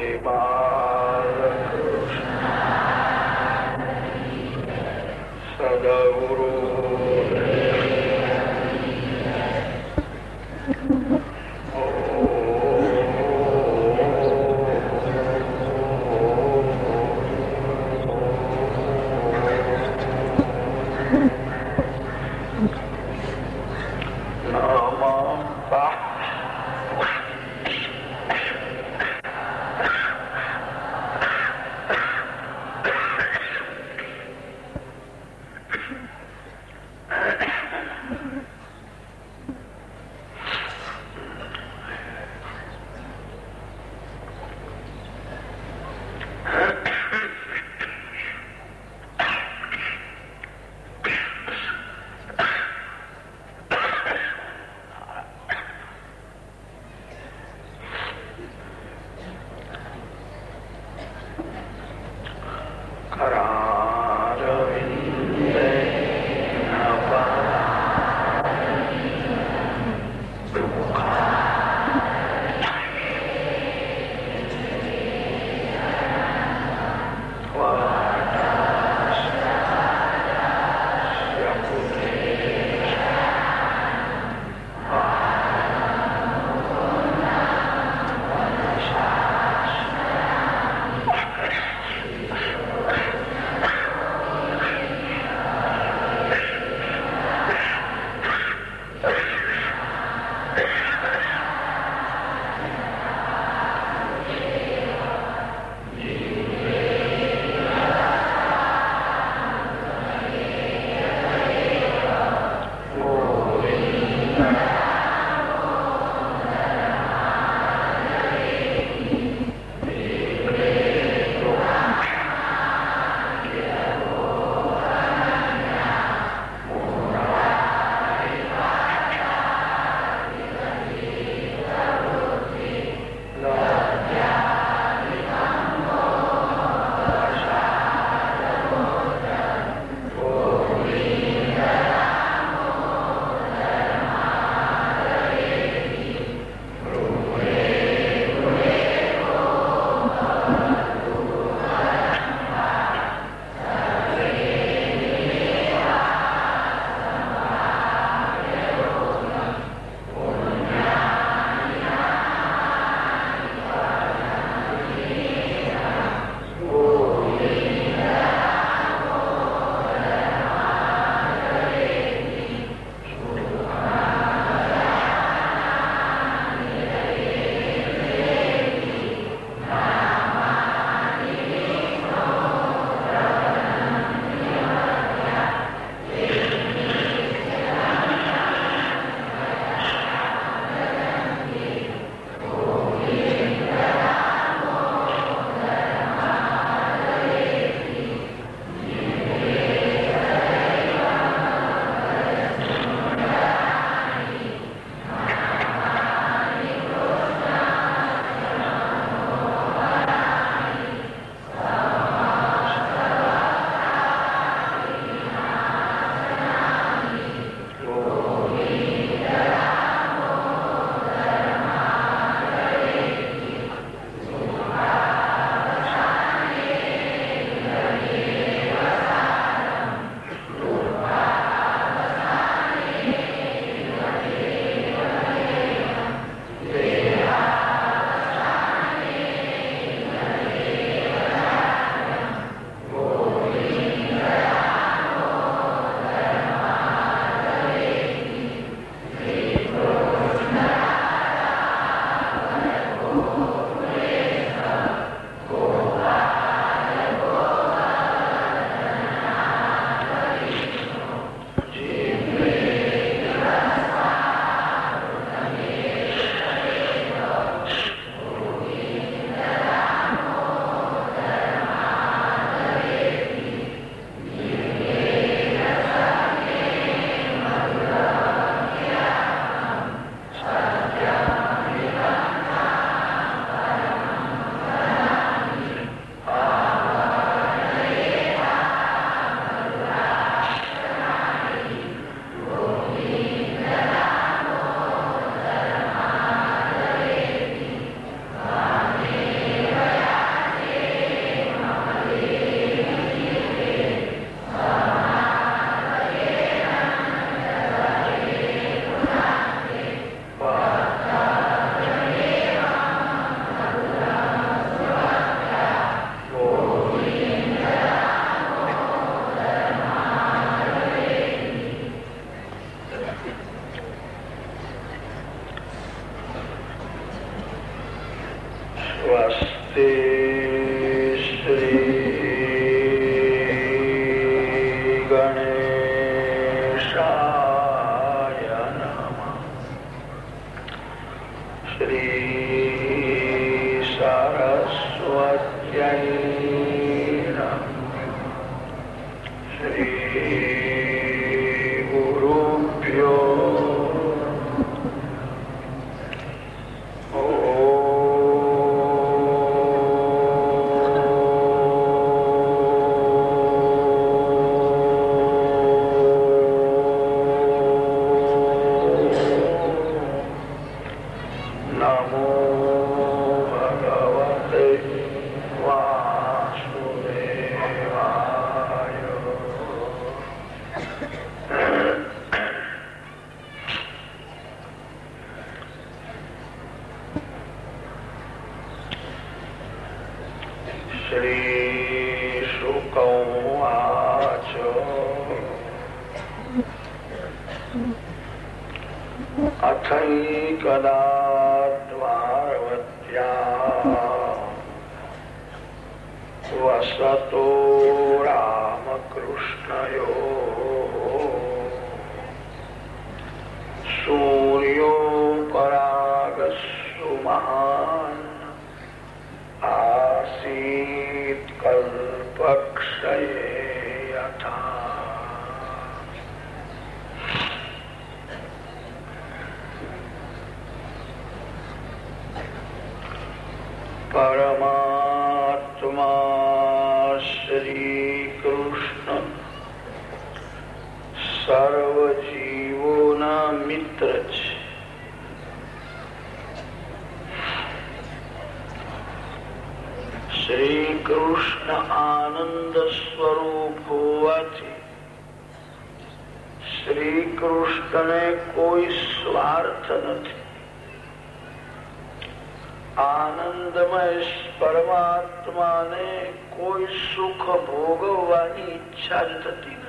一把。गणे શ્રી કૃષ્ણ આનંદ સ્વરૂપ હોવાથી શ્રી કૃષ્ણને કોઈ સ્વાર્થ નથી. આનંદમય પરમાત્માને કોઈ સુખ ભોગવવાની ઈચ્છા જ થતી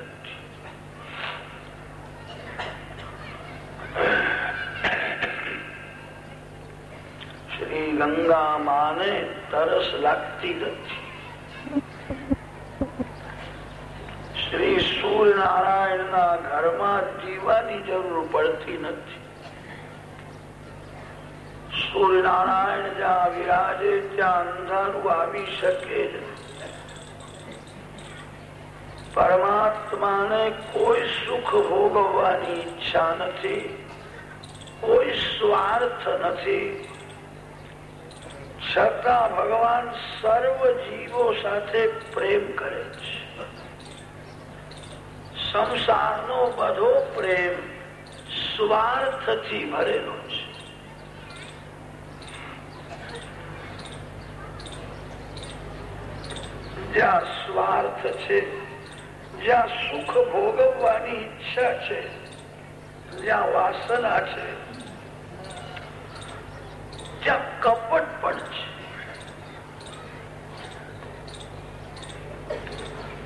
ગંગા માને તરસ લાગતી નથી શ્રી સૂર્યનારાયણ ના ઘરમાં જીવાની જરૂર પડતી નથી સૂર્યનારાયણ જ્યાં વિરાજે ત્યાં અંધારું આવી શકે પરમાત્માને કોઈ સુખ ભોગવવાની ઈચ્છા નથી કોઈ સ્વાર્થ નથી છતાં ભગવાન સર્વ જીવો સાથે પ્રેમ કરે છે. સંસારનો બધો પ્રેમ સ્વાર્થથી ભરેલો છે. જ્યાં સ્વાર્થ છે, જ્યાં સુખ ભોગવવાની ઈચ્છા છે, જ્યાં વાસના છે ત્યાં કપટ પણ છે.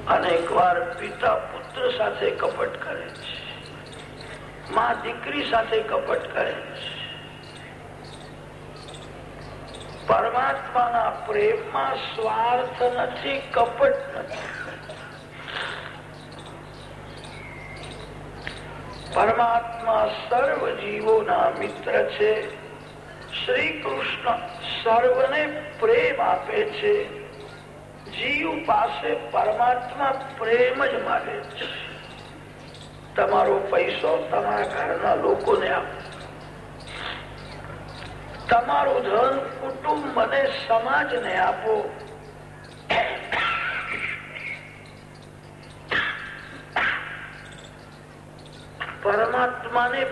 અને એકવાર પિતા પુત્ર સાથે કપટ કરે છે. માં દીકરી સાથે કપટ કરે છે. પરમાત્માના પ્રેમમાં સ્વાર્થ નથી, કપટ નથી. પરમાત્મા સર્વ જીવોના મિત્ર છે. શ્રી કૃષ્ણ સર્વને પ્રેમ આપે છે. જીવ પાસે પરમાત્મા પ્રેમ જ માગે છે. તમારો પૈસો તમારા ઘરના લોકોને આપો. તમારું ધન કુટુંબ અને સમાજને આપો. પરમાત્માને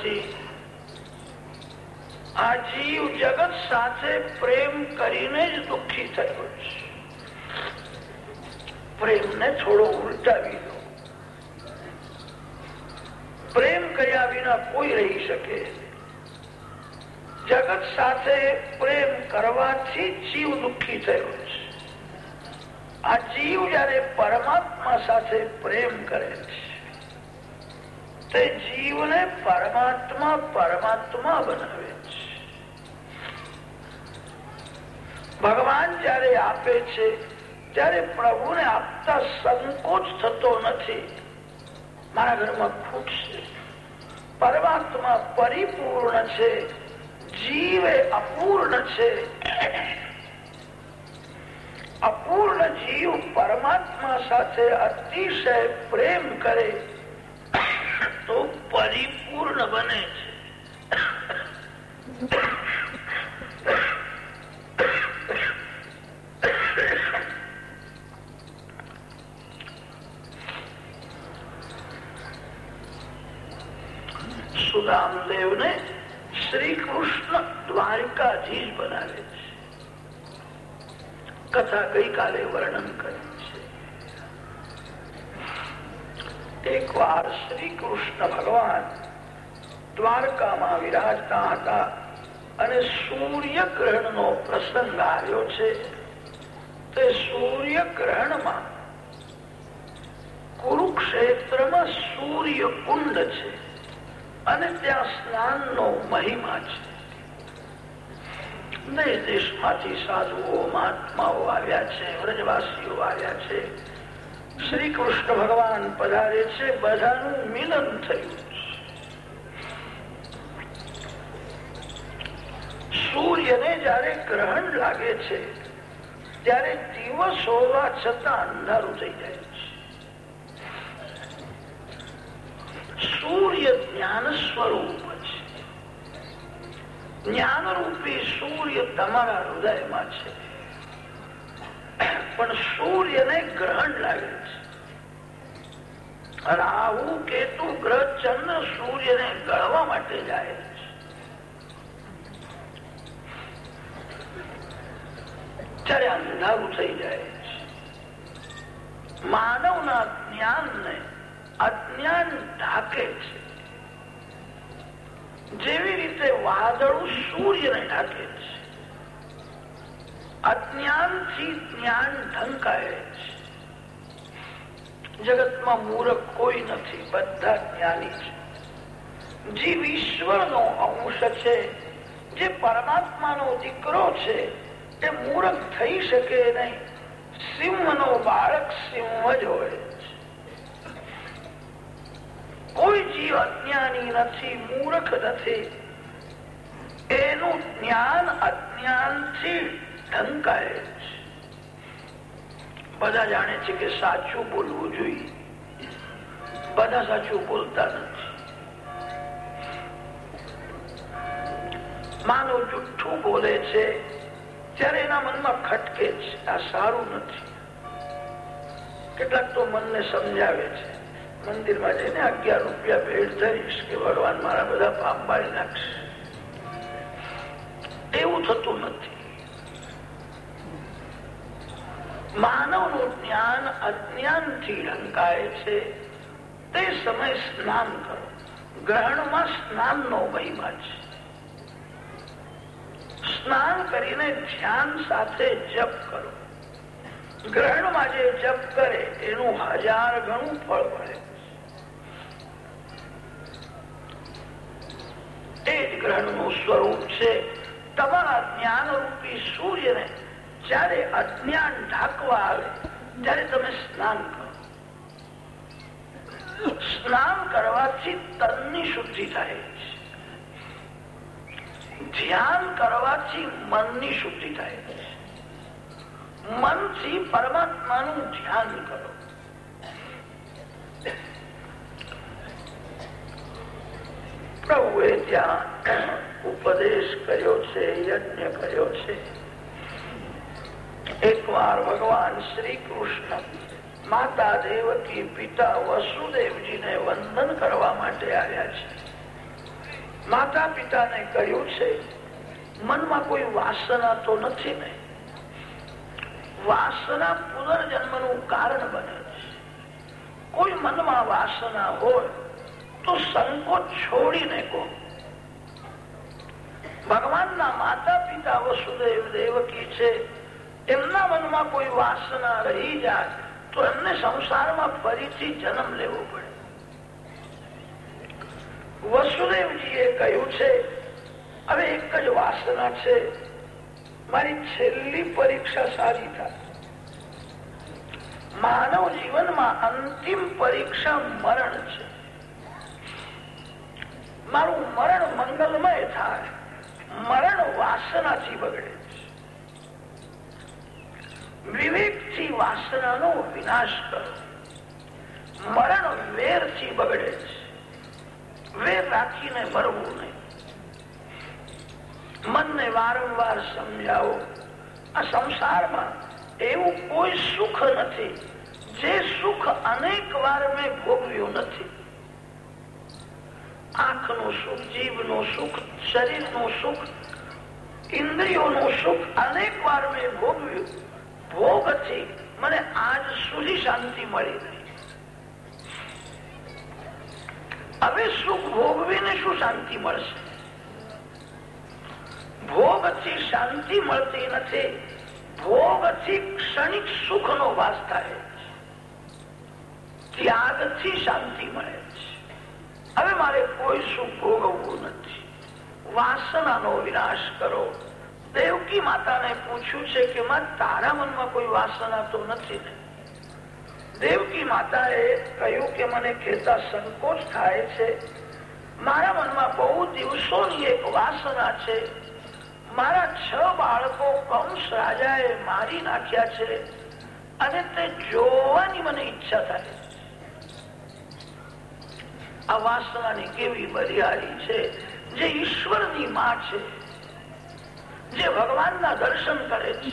નથી આ જીવ જગત સાથે પ્રેમ કરીને જ દુઃખી થયો છે. પ્રેમને થોડો ઉલટાવી દો. પ્રેમ કર્યા વિના કોઈ રહી શકે. જગત સાથે પ્રેમ કરવાથી જીવ દુઃખી થયો છે. આ જીવ જયારે પરમાત્મા સાથે પ્રેમ કરે છે તે જીવને પરમાત્મા પરમાત્મા બનાવે છે. ભગવાન જયારે આપે છે, ત્યારે પ્રભુને આપતા સંકોચ થતો નથી. મારા ઘરમાં ખૂટશે પરમાત્મા પરિપૂર્ણ છે, જીવ એ અપૂર્ણ છે. અપૂર્ણ જીવ પરમાત્મા સાથે અતિશય પ્રેમ કરે. તો પરિપૂર્ણ બને છે. શ્રી કૃષ્ણ દ્વારકાધીશ બનાવે છે. કથા ગઈકાલે વર્ણન કરી. છે એક વાર શ્રી કૃષ્ણ ભગવાન દ્વારકામાં વિરાજતા હતા અને સૂર્ય ગ્રહણ નો પ્રસંગ આવ્યો છે, તે સૂર્ય ગ્રહણમાં કુરુક્ષેત્રમાં સૂર્ય કુંડ છે અને ત્યાં સ્નાન નો મહિમા છે. દેશ દેશમાંથી સાધુઓ, મહાત્માઓ આવ્યા છે, વ્રજવાસીઓ આવ્યા છે. શ્રી કૃષ્ણ ભગવાન પધારે છે, બધાનું મિલન થયું સૂર્યને જયારે ગ્રહણ લાગે છે, ત્યારે દિવસ હોવા છતાં અંધારું થઈ જાય છે. સૂર્ય જ્ઞાન સ્વરૂપ છે. જ્ઞાન રૂપી સૂર્ય તમારા હૃદયમાં છે. પણ સૂર્યને ગ્રહણ લાગે છે. રાહુ કેતુ ગ્રહ ચંદ્ર સૂર્યને ગળવા માટે જાય છે. ત્યારે અંધારું થઈ જાય અજ્ઞાન ઢાકે છે. જેવી રીતે વાદળું સૂર્યને ઢાકે છે. અજ્ઞાનથી જ્ઞાન ઢંકાય છે. જગતમાં મૂર્ખ કોઈ નથી, બધા જ્ઞાની છે. જીવ ઈશ્વરનો અંશ છે. જે પરમાત્માનો દીકરો છે એ મૂર્ખ થઈ શકે નહીં. સિંહનો બાળક સિંહ જ હોય કોઈ જીવ અજ્ઞાની નથી, મૂર્ખ નથી. એનું જ્ઞાન અજ્ઞાનથી ઢંકાય બધા જાણે છે કે સાચું બોલવું જોઈએ. બધા સાચું બોલતા નથી. માનવ જુઠ્ઠું બોલે છે ત્યારે એના મનમાં ખટકે છે. આ સારું નથી. કેટલાક તો મનને સમજાવે છે. મંદિરમાં જઈને અગિયાર રૂપિયા ભેટ ધરીશ કે ભગવાન મારા બધા પાપ મારી નાખશે. એવું થતું નથી. માનવનું જ્ઞાન અજ્ઞાનથી રંગાય છે. તે સમય સ્નાન કરો. ગ્રહણમાં સ્નાનનો મહિમા છે. સ્નાન કરીને ધ્યાન સાથે જપ કરો. ગ્રહણમાં જે જપ કરે, એનું હજાર ગણું ફળ મળે. એ જ ગ્રહણનું સ્વરૂપ છે. તમારા જ્ઞાન રૂપી સૂર્યને જયારે અજ્ઞાન ઢાંકવા આવે, ત્યારે તમે સ્નાન કરો. સ્નાન કરવાથી તનની શુદ્ધિ થાય છે. ધ્યાન કરવાથી મનની શુદ્ધિ થાય છે. મનથી પરમાત્માનું ધ્યાન કરો. પ્રભુએ ત્યાં ઉપદેશ કર્યો છે, યજ્ઞ કર્યો છે. એક વાર ભગવાન શ્રી કૃષ્ણ માતા દેવકી પિતા વસુદેવજીને વંદન કરવા માટે આવ્યા છે. માતા પિતાને કહ્યું છે, મનમાં કોઈ વાસના તો નથી ને? વાસના પુનર્જન્મ કારણ બને છે. કોઈ મનમાં વાસના હોય તો સંકોચ છોડીને કહો. ભગવાનના માતા પિતા વસુદેવ દેવકી છે એમના મનમાં કોઈ વાસના રહી જાય તો એમને સંસારમાં ફરીથી જન્મ લેવો પડે. વસુદેવજીએ કહ્યું છે, હવે એક જ વાસના છે. મારી છેલ્લી પરીક્ષા સારી થાય. માનવ જીવનમાં અંતિમ પરીક્ષા મરણ છે. મારું મરણ મંગલમય થાય. મરણ વાસનાથી બગડે. વિવેકથી વાસનાનો વિનાશ કરો. મરણ વેરથી બગડે છે. વેર રાખીને મરવું નહીં. મનને વારંવાર સમજાવો, આ સંસારમાં એવું કોઈ સુખ નથી, જે સુખ અનેક વાર મેં ભોગવ્યું નથી. આંખનું સુખ, જીભનું સુખ, શરીરનું સુખ, ઇન્દ્રિયોનું સુખ અનેક વાર મેં ભોગવ્યું. ભોગથી મને આજ સુધી શાંતિ મળી નહીં હવે સુખ ભોગવીને શું શાંતિ મળશે? ભોગથી શાંતિ મળતી નથી. ભોગથી ક્ષણિક સુખનો વાસ થાય ત્યાગથી શાંતિ મળે છે. હવે મારે કોઈ સુખ ભોગવવું નથી. વાસનાનો વિનાશ કરો. દેવકી માતાને પૂછ્યું છે કે, માં, તારા મનમાં કોઈ વાસના તો નથી ને? દેવકી માતાએ કહ્યું કે, મને કહેતા સંકોચ થાય છે. મારા મનમાં બહુ દિવસોની એક વાસના છે. મારા છ બાળકો કંસ રાજાએ મારી નાખ્યા છે અને તે જોવાની મને ઈચ્છા થાય આ વાસનાની કેવી બરિયાળી છે જે ઈશ્વરની માં છે. જે ભગવાનના દર્શન કરે છે,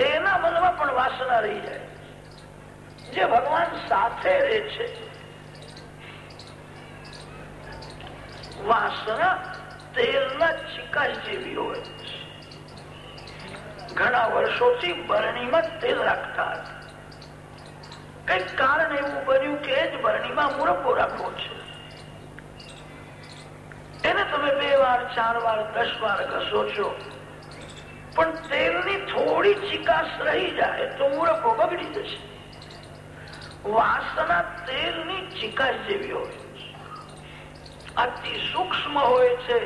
એના મનમાં પણ વાસના રહી જાય. જે ભગવાન સાથે રહે છે, વાસના તેલના ચિકાસ જેવી હોય ઘણા વર્ષોથી બરણીમાં તેલ રાખતા હતા. કંઈક કારણ એવું બન્યું કે જ બરણીમાં મુરબ્બો રાખવો છે. એને તમે બે વાર, ચાર વાર, દસ વાર ઘસો છો. પણ તેલની થોડી ચિકાસ રહી જાય તો મૂળકો બગડી જશે. વાસના તેલની ચિકાસ જેવી હોય અતિ સૂક્ષ્મ હોય છે.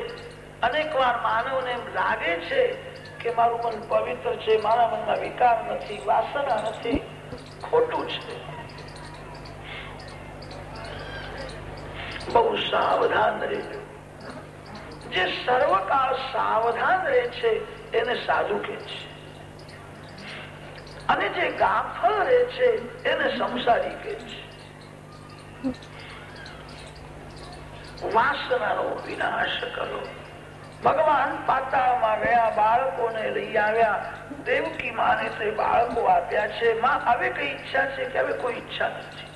અનેક વાર માનવને એમ લાગે છે કે મારું મન પવિત્ર છે, મારા મનમાં વિકાર નથી, વાસના નથી, ખોટું છે. બહુ સાવધાન રહેજો. જે સર્વકાળ સાવધાન રહે છે એને સાધુ કે છે. અને જે ગાફલ રહે છે, એને સંસારી કે છે. વાસનાનો વિનાશ કરો. ભગવાન પાતાળમાં ગયા બાળકોને લઈ આવ્યા, દેવકી માને તે બાળકો આપ્યા છે. માં, હવે કઈ ઈચ્છા છે? કે હવે કોઈ ઈચ્છા નથી.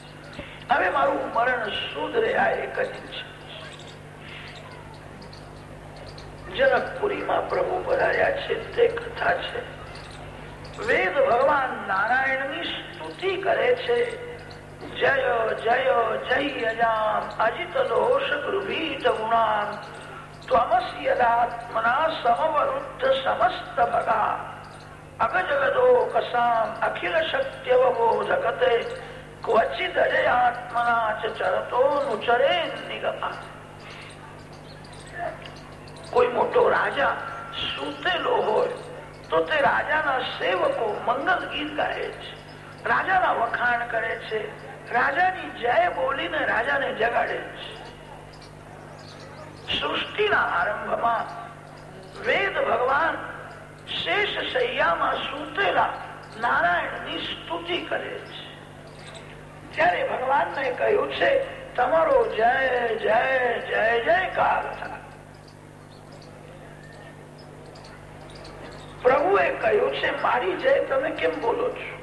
હવે મારું મરણ શુદ્ધ રહ્યા એક જ ઈચ્છા. જનકપુરીમાં પ્રભુ પધાર્યા છે તે કથા છે વેદ ભગવાન નારાયણની સ્તુતિ કરે છે જય જય જય અજામ અજિત દોષ ગૃભીત ગુણાન ત્વમસ્યદાત્મના સમવરુદ્ધ સમસ્ત ભગા અગજગદો કસામ અખિલ કોઈ મોટો રાજા સૂતેલો હોય, તો તે રાજાના સેવકો મંગલ ગીત ગાય છે. રાજાના વખાણ કરે છે. રાજાની જય બોલીને રાજાને જગાડે છે. સૃષ્ટિના આરંભમાં વેદ ભગવાન શેષ શૈયામાં સૂતેલા નારાયણની સ્તુતિ કરે છે. ત્યારે ભગવાનને કહ્યું છે, તમારો જય જય જય, જયકાર થાય. પ્રભુએ કહ્યું છે, મારી જય તમે કેમ બોલો છો?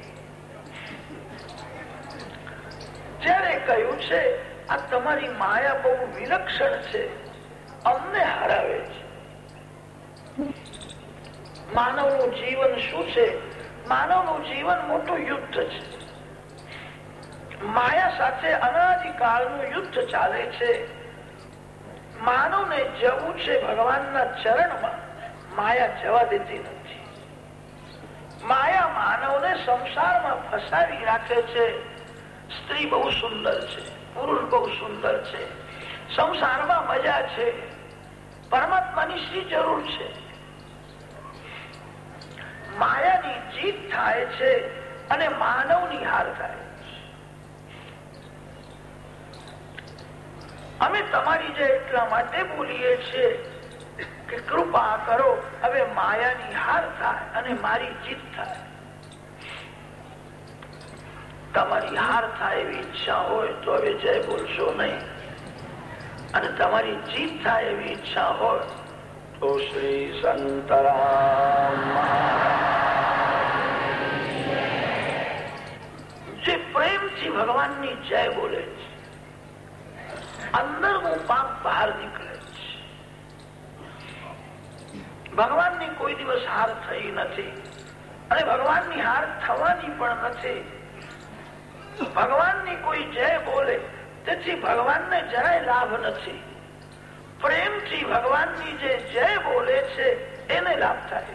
જયારે કહ્યું છે, આ તમારી માયા બહુ વિલક્ષણ છે, અમને હરાવે છે. માનવનું જીવન શું છે? માનવનું જીવન મોટું યુદ્ધ છે. માયા સાથે અનાદિકાળનું યુદ્ધ ચાલે છે. માનવને જવું છે ભગવાનના ચરણમાં. માયા જવા દેતી નથી. માયા માનવને સંસારમાં ફસાવી રાખે છે. સ્ત્રી બહુ સુંદર છે, પુરુષ બહુ સુંદર છે. સંસારમાં મજા છે. પરમાત્માની શી જરૂર છે? માયાની જીત થાય છે અને માનવની હાર થાય અમે તમારી જે એટલા માટે બોલીએ છીએ કે કૃપા કરો, હવે માયાની હાર થાય અને મારી જીત થાય. તમારી હાર થાય એવી ઈચ્છા હોય તો હવે જય બોલશો નહીં. અને તમારી જીત થાય એવી ઈચ્છા હોય તો શ્રી સંતરામ. જે પ્રેમથી ભગવાનની જય બોલે છે. અંદર હું પાપ બહાર નીકળે છે ભગવાનની કોઈ દિવસ હાર થઈ નથી. અને ભગવાનની હાર થવાની પણ નથી. ભગવાનની કોઈ જય બોલે, તેથી ભગવાનને જરાય લાભ નથી. પ્રેમથી ભગવાનની જે જય બોલે છે, એને લાભ થાય.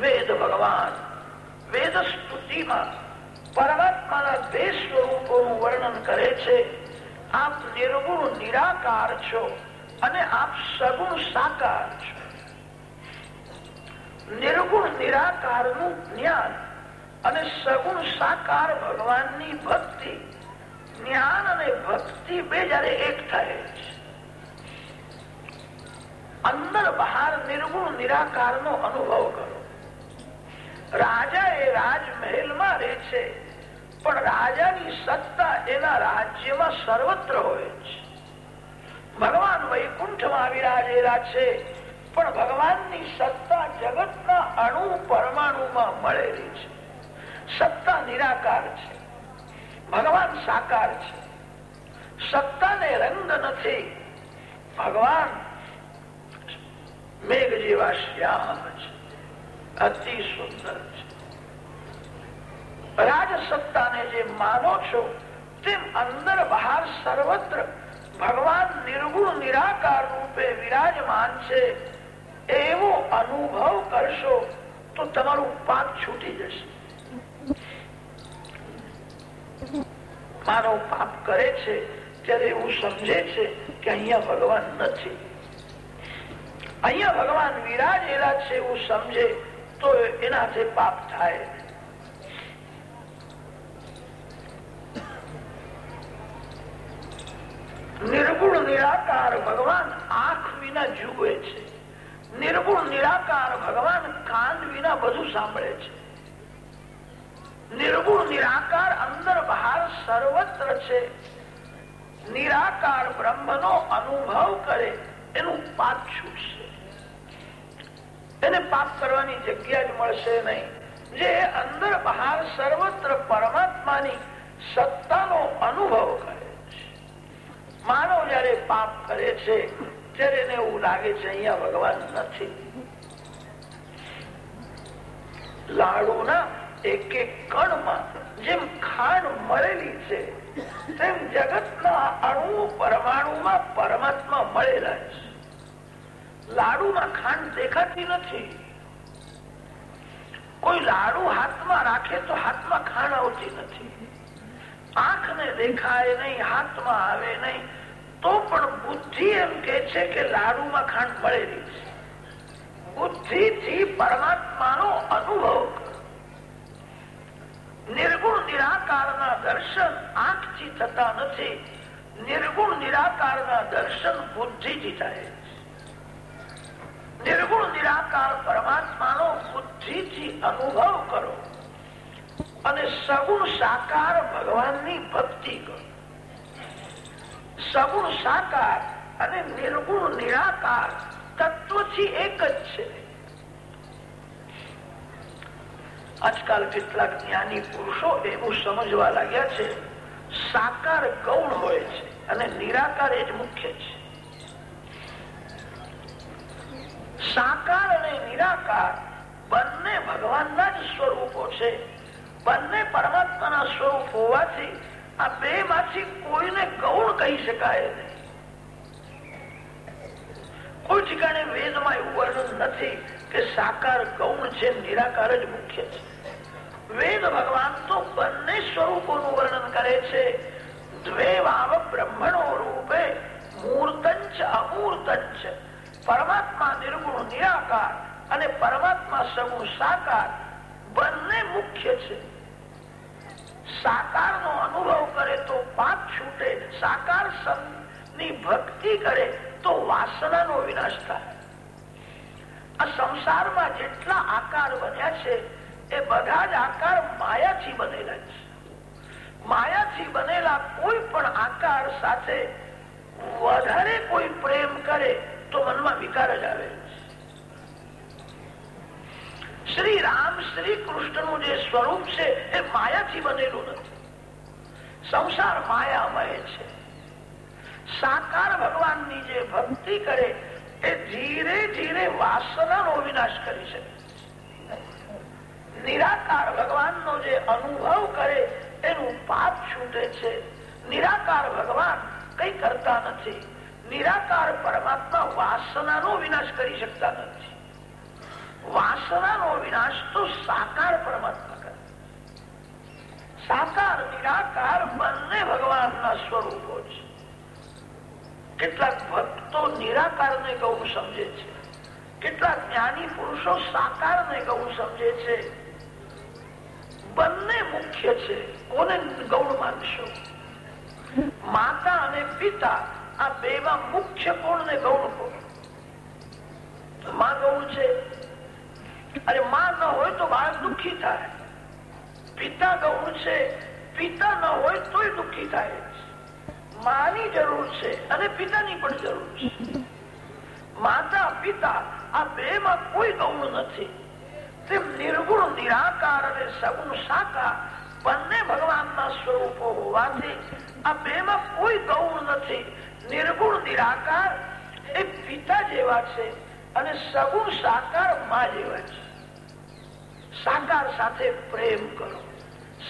વેદ ભગવાન, વેદ સ્તુતિમાં પરમાત્માના બે સ્વરૂપોનું વર્ણન કરે છે. આપ નિર્ગુણ, નિરાકાર છો. અને આપ સગુણ સાકાર છો. નિર્ગુણ નિરાકારનું જ્ઞાન અને સગુણ સાકાર ભગવાનની ભક્તિ. જ્ઞાન અને ભક્તિ બે જયારે એક થાય અંદર બહાર નિર્ગુણ નિરાકાર નો અનુભવ કરો. રાજા એ રાજમહેલમાં રહે છે, પણ રાજાની સત્તા એના રાજ્યમાં સર્વત્ર હોય છે. ભગવાન વૈકુંઠમાં વિરાજેલા છે. પણ ભગવાનની સત્તા જગતના અણુ પરમાણુમાં મળેલી છે. સત્તા નિરાકાર છે. ભગવાન સાકાર છે. સત્તાને રંગ નથી. ભગવાન મેઘ જેવા શ્યામ છે. અતિ સુંદર છે. રાજસત્તાને જે માનો છો, તેમ અંદર બહાર સર્વત્ર ભગવાન નિર્ગુણ, નિરાકાર રૂપે વિરાજમાન છે. એવો અનુભવ કરશો તો તમારું પાપ છૂટી જશે. માનવ પાપ કરે છે ત્યારે એવું સમજે છે કે અહીંયા ભગવાન નથી. અહીંયા ભગવાન વિરાજેલા છે એવું સમજે તો એનાથી પાપ થાય. નિર્ગુણ નિરાકાર ભગવાન આંખ વિના જુએ છે. નિર્ગુણ નિરાકાર ભગવાન કાન વિના બધું સાંભળે છે. નિર્ગુણ નિરાકાર અંદર બહાર સર્વત્ર છે. નિરાકાર બ્રહ્મનો અનુભવ કરે એનું પાછું છૂટશે. એને પાપ કરવાની જગ્યા જ મળશે નહીં. જે અંદર બહાર સર્વત્ર પરમાત્માની સત્તાનો અનુભવ કરે. છે માનવ જયારે પાપ કરે છે, ત્યારે એને એવું લાગે છે, અહીંયા ભગવાન નથી. લાડુના એક એક કણમાં જેમ ખાંડ મળેલી છે, તેમ જગતના અણુ પરમાણુમાં પરમાત્મા મળેલા છે. લાડુમાં ખાંડ દેખાતી નથી. કોઈ લાડુ હાથમાં રાખે તો હાથમાં ખાંડ આવતી નથી. આંખને દેખાય નહીં, હાથમાં આવે નહીં, તો પણ બુદ્ધિ એમ કે છે કે લાડુમાં ખાંડ મળેલી છે. બુદ્ધિથી પરમાત્માનો અનુભવ નિર્ગુણ નિરાકારના દર્શન આંખથી થતા નથી. નિર્ગુણ નિરાકારના દર્શન બુદ્ધિથી થાય નિર્ગુણ નિરાકાર પરમાત્માનો બુદ્ધિથી અનુભવ કરો. અને સગુણ સાકાર ભગવાનની ભક્તિ કરો. સગુણ સાકાર અને નિર્ગુણ, નિરાકાર તત્વથી એક જ છે. આજકાલ કેટલાક જ્ઞાની પુરુષો એવું સમજવા લાગ્યા છે, સાકાર ગૌણ હોય છે અને નિરાકાર એ જ મુખ્ય છે. સાકાર અને નિરાકાર બંને ભગવાનના જ સ્વરૂપો છે. બંને પરમાત્માના સ્વરૂપ હોવાથી આ બે માંથી કોઈને ગૌણ કહી શકાય નહીં. કોઈ ઠીકાણે વેદમાં એવું વર્ણન નથી કે સાકાર, ગૌણ છે, નિરાકાર જ મુખ્ય છે. વેદ ભગવાન તો બંને સ્વરૂપોનું વર્ણન કરે છે. રૂપે મૂર્તંચ અમૂર્તંચ. પરમાત્મા નિર્ગુણ, નિરાકાર અને પરમાત્મા સમૂહ સાકાર બંને મુખ્ય છે. સાકાર નો અનુભવ કરે તો પાપ છૂટે સાકારની ભક્તિ કરે તો વાસના નો વિનાશ થાય. આ સંસારમાં જેટલા આકાર બન્યા છે, એ બધા જ આકાર માયાથી બનેલા છે. માયાથી બનેલા કોઈ પણ આકાર સાથે વધારે કોઈ પ્રેમ કરે તો મનમાં વિકાર જ આવે. શ્રી રામ શ્રી કૃષ્ણનું જે સ્વરૂપ છે, એ માયાથી બનેલું નથી. સંસાર માયામય છે. સાકાર ભગવાનની જે ભક્તિ કરે, એ ધીરે ધીરે વાસનાનો વિનાશ કરી શકે. નિરાકાર ભગવાનનો જે અનુભવ કરે, એનું પાપ છૂટે છે. નિરાકાર ભગવાન કઈ કરતા નથી. નિરાકાર પરમાત્મા વાસનાનો વિનાશ કરી શકતા નથી. વાસનાનો વિનાશ તો સાકાર પરમાત્મા કરે. સાકાર, નિરાકાર બંને ભગવાનના સ્વરૂપો છે. કેટલાક ભક્તો નિરાકાર ને ગૌણ સમજે છે. કેટલાક જ્ઞાની પુરુષો સાકાર ને ગૌણ સમજે છે. બંને મુખ્ય છે. કોને ગૌણ માનશો? માતા અને પિતા આ બે માં મુખ્ય કોણ ને ગૌણ કોણ? માં ગૌણ છે અરે માં ન હોય તો બાળક દુઃખી થાય. પિતા ગૌણ છે પિતા ન હોય તોય દુઃખી થાય. માની જરૂર છે અને પિતાની પણ જરૂર છે. માતા, પિતા, આ બે માં કોઈ ગૌણ નથી. તેમ નિર્ગુણ, નિરાકાર અને સગુણ સાકાર બંને ભગવાનના સ્વરૂપો હોવાથી આ બે માં કોઈ ગૌણ નથી. નિર્ગુણ, નિરાકાર એ પિતા જેવા છે અને સગુણ સાકારમાં જેવા છે. સાકાર સાથે પ્રેમ કરો.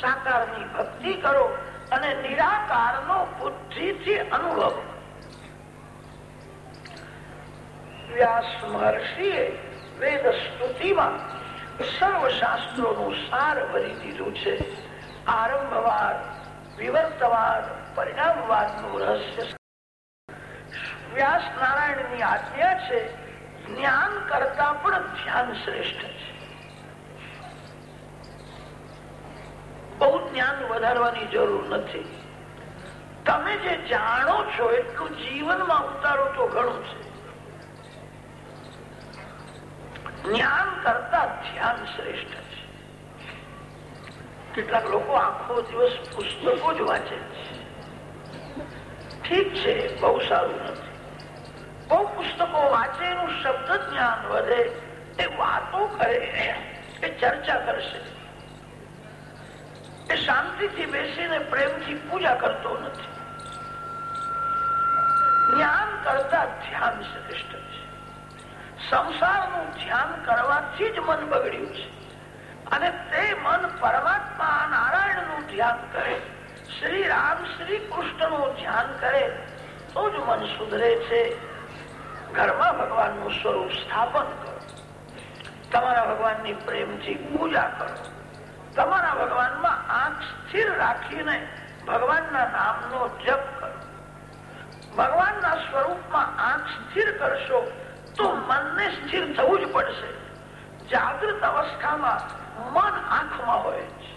સાકારની ભક્તિ કરો અને નિરાકાર નો બુદ્ધિથી અનુભવ. વ્યાસ મહર્ષિએ વેદ સ્તુતિમાં સર્વ શાસ્ત્રોનું સાર ભરી દીધું છે. આરંભવાદ, વિવર્તવાદ પરિણામવાદનું રહસ્ય વ્યાસ નારાયણની આજ્ઞા છે, જ્ઞાન કરતા પણ ધ્યાન શ્રેષ્ઠ છે. બહુ જ્ઞાન વધારવાની જરૂર નથી. તમે જે જાણો છો એટલું જીવનમાં ઉતારો તો ઘણું છે. જ્ઞાન કરતા ધ્યાન શ્રેષ્ઠ છે. કેટલાક લોકો આખો દિવસ પુસ્તકો જ વાંચે છે. ઠીક છે, બહુ સારું નથી. બહુ પુસ્તકો વાંચે શબ્દ જ્ઞાન વધે એ વાતો કરે, એ ચર્ચા કરશે. શાંતિથી બેસીને પ્રેમથી પૂજા કરતો નથી. જ્ઞાન કરતા ધ્યાન શ્રેષ્ઠ છે. સંસારનું ધ્યાન કરવાથી જ મન બગડ્યું છે. અને તે મન પરમાત્મા નારાયણનું ધ્યાન કરે, શ્રી રામ શ્રી કૃષ્ણનું ધ્યાન કરે, તો જ મન સુધરે છે. ઘરમાં ભગવાનનું સ્વરૂપ સ્થાપન કરો. તમારા ભગવાનની પ્રેમથી પૂજા કરો. તમારા ભગવાનમાં આંખ સ્થિર રાખીને ભગવાનના નામનો જપ કરો. ભગવાનના સ્વરૂપમાં આંખ સ્થિર કરશો તો મનને સ્થિર થવું જ પડશે. જાગૃત અવસ્થામાં મન આંખમાં હોય છે.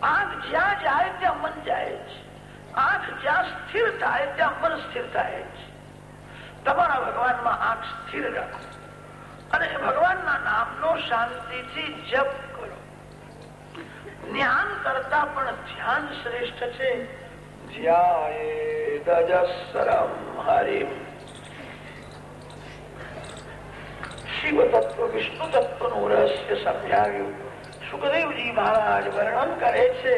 આંખ જ્યાં જાય ત્યાં મન જાય છે. આંખ જ્યાં સ્થિર થાય ત્યાં મન સ્થિર થાય છે. તમારા ભગવાનમાં આંખ સ્થિર રાખો અને ભગવાનના નામનો શાંતિથી જપ કરો. જ્ઞાન કરતા પણ ધ્યાન શ્રેષ્ઠ છે. શિવ તત્વ વિષ્ણુ તત્વનું રહસ્ય સમજાવ્યું. સુખદેવજી મહારાજ વર્ણન કરે છે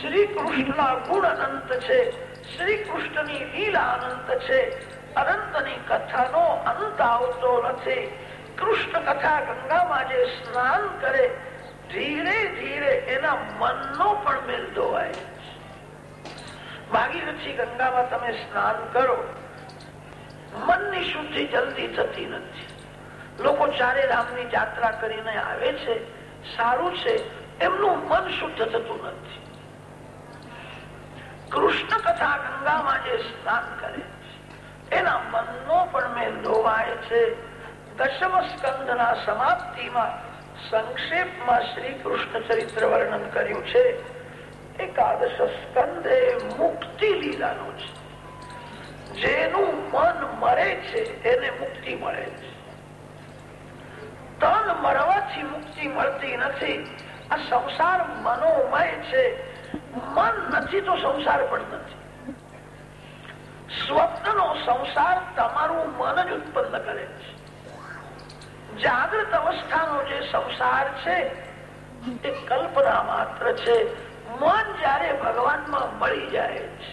શ્રી કૃષ્ણ ગુણ અનંત છે શ્રી કૃષ્ણની લીલા અનંત છે, અનંતની કથાનો અંત આવતો નથી. કૃષ્ણ કથા ગંગામાં જે સ્નાન કરે ધીરે ધીરે એના મનનો પણ મેલ ધોવાય ભાગીરથી ગંગામાં તમે સ્નાન કરો. મનની શુદ્ધિ જલ્દી થતી નથી. લોકો ચારે રામની જાત્રા કરીને આવે છે, સારું છે, એમનું મન શુદ્ધ થતું નથી. કૃષ્ણ કથા ગંગામાં જે સ્નાન કરે એના મનનો પણ મેલ ધોવાય છે. દશમ સ્કંદના સમાપ્તિમાં સંક્ષેપમાં શ્રી કૃષ્ણ ચરિત્ર વર્ણન કર્યું છે. એકાદશ સ્કંદે મુક્તિ લીલાનું છે. જેનું મન મરે છે, એને મુક્તિ મળે છે. તન મરવાથી મુક્તિ મળતી નથી. આ સંસાર મનોમય છે. મન નથી તો સંસાર પણ નથી. સ્વપ્નનો સંસાર તમારું મન જ ઉત્પન્ન કરે છે. જાગૃત અવસ્થાનો જે સંસાર છે, એ કલ્પના માત્ર છે. મન જયારે ભગવાનમાં મળી જાય છે,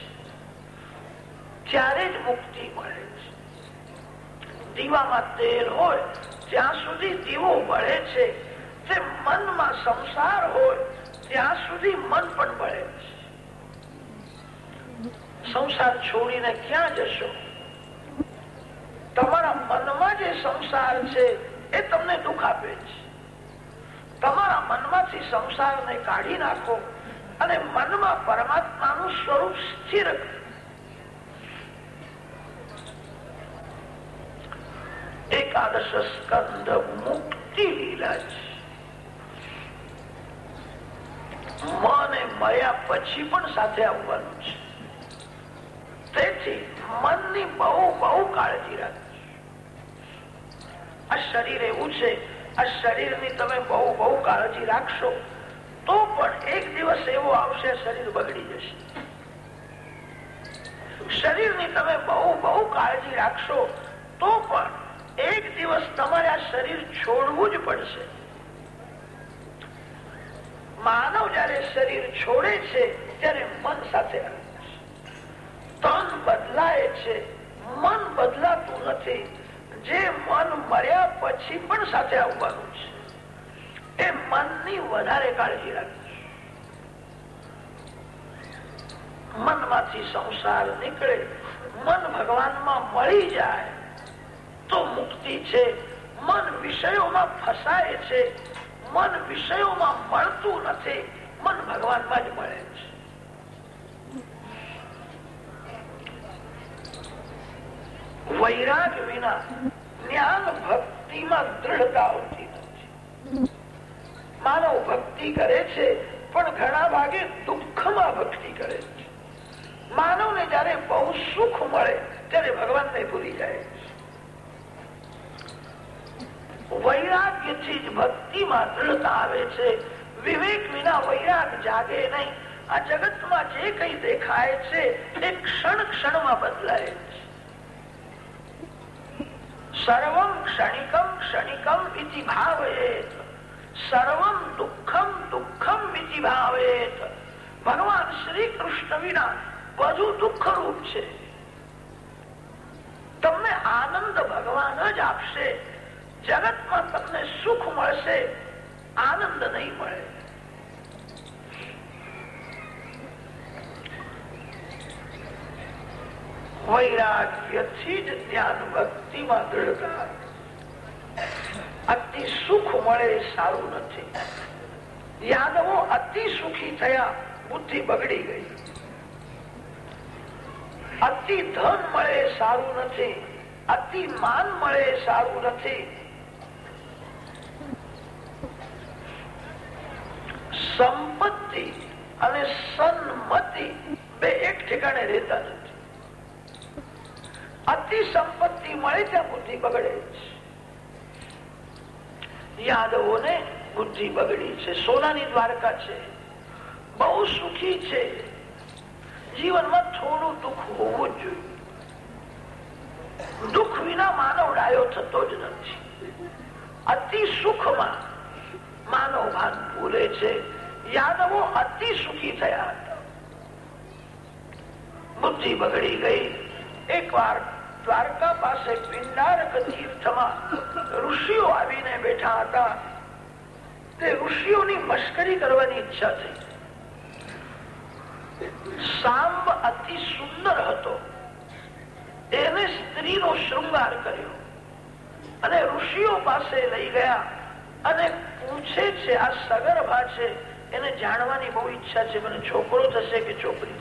ત્યારે જ મુક્તિ મળે છે. દીવામાં તેલ હોય ત્યાં સુધી દીવો બળે છે તે મનમાં સંસાર હોય, ત્યાં સુધી મન પણ બળે છે. સંસાર છોડીને ક્યાં જશો? તમારા મનમાં જે સંસાર છે એ તમને દુઃખ આપે છે તમારા મનમાંથી સંસારને કાઢી નાખો અને મનમાં પરમાત્માનું સ્વરૂપ સ્થિર એકાદશ સ્કંદ મુક્તિ લીલા છે મને મળ્યા પછી પણ સાથે આવવાનું છે. તેથી મનની બહુ બહુ કાળજી રાખજો. શરીર એવું છે, આ શરીરની તમે બહુ બહુ કાળજી રાખશો, તો પણ એક દિવસ એવો આવશે શરીર બગડી જશે. શરીરની તમે બહુ બહુ કાળજી રાખશો, તો પણ એક દિવસ તમારે આ શરીર છોડવું જ પડશે. માનવ જયારે શરીર છોડે છે, ત્યારે મન સાથે તન બદલાય છે, મન બદલાતું નથી. જે મન મર્યા પછી પણ સાથે આવવાનું છે. એ મનની વધારે કાળજી રાખવી. મનમાંથી સંસાર નીકળે, મન ભગવાનમાં મળી જાય, તો મુક્તિ છે. મન વિષયોમાં ફસાય છે. મન વિષયોમાં મળતું નથી. મન ભગવાનમાં જ મળે છે. વૈરાગ વિના જ્ઞાન ભક્તિમાં દ્રઢતા આવતી નથી. માનવ ભક્તિ કરે છે, પણ ઘણા ભાગે દુઃખમાં ભક્તિ કરે છે. માનવને જયારે બહુ સુખ મળે, ત્યારે ભગવાનને ભૂલી જાય વૈરાગ્યથી જ ભક્તિમાં દ્રઢતા આવે છે. વિવેક વિના વૈરાગ જાગે નહીં. આ જગતમાં જે કઈ દેખાય છે, એ ક્ષણ ક્ષણમાં બદલાય છે. સર્વમ ક્ષણિકમ ક્ષણિકમ ઇતિ ભાવેત સર્વમ દુઃખમ દુઃખમ ઇતિ ભાવેત ભગવાન શ્રી કૃષ્ણ વિના બધું દુઃખ રૂપ છે તમને આનંદ ભગવાન જ આપશે જગતમાં તમને સુખ મળશે આનંદ નહીં મળે વૈરાગ્યથી જ ધ્યાન ભક્તિમાં દ્રઢતા અતિ સુખ મળે સારું નથી યાદવો અતિ સુખી થયા બુદ્ધિ બગડી ગઈ અતિ ધન મળે સારું નથી અતિ માન મળે સારું નથી સંપત્તિ અને સન્મતિ બે એક ઠેકાણે રહેતા નથી અતિ સંપત્તિ મળે ત્યાં બુદ્ધિ બગડે છે યાદવોને બુદ્ધિ બગડી છે. સોનાની દ્વારકા છે. બહુ સુખી છે. જીવનમાં થોડું દુઃખ હોવું જોઈએ. દુઃખ વિના માનવ ડાયો થતો જ નથી. અતિ સુખમાં માનવ ભાન ભૂલે છે. યાદવો અતિ સુખી થયા હતા. બુદ્ધિ બગડી ગઈ. એક વાર દ્વારકા પાસે પિંડારક તીર્થમાં ઋષિઓ આવીને બેઠા હતા. તે ઋષિઓની મશ્કરી કરવાની ઈચ્છા થઈ. સાંબ અતિ સુંદર હતો. એને સ્ત્રીનો શૃંગાર કર્યો અને ઋષિઓ પાસે લઈ ગયા અને પૂછે છે આ સગર્ભા છે, એને જાણવાની બહુ ઈચ્છા છે, મને છોકરો થશે કે છોકરી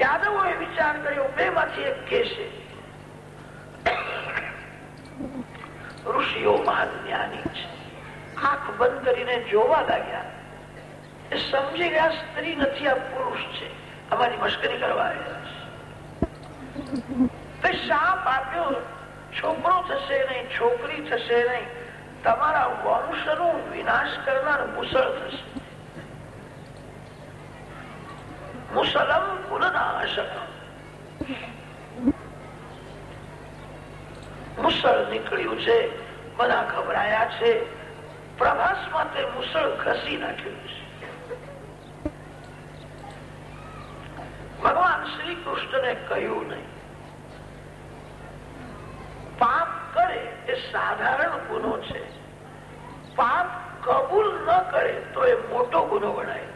યાદવોએ વિચાર કર્યો બે માંથી એક કેસે. ઋષિઓ મહાન જ્ઞાની છે. આંખ બંધ કરીને જોવા લાગ્યા. સમજી ગયા, સ્ત્રી નથી, આ પુરુષ છે. અમારી મશ્કરી કરવા આવ્યા આપ્યો, છોકરો થશે નહીં, છોકરી થશે નહીં. તમારા વંશનું વિનાશ કરનાર મુસળ થશે. મુસલમ કુલનાશક મુસળ નીકળ્યું છે બધા ગભરાયા છે. પ્રભાસ માટે મુસળ ઘસી નાખ્યું છે. ભગવાન શ્રી કૃષ્ણને કહ્યું નહીં. પાપ કરે એ સાધારણ ગુનો છે. પાપ કબૂલ ન કરે તો એ મોટો ગુનો ગણાય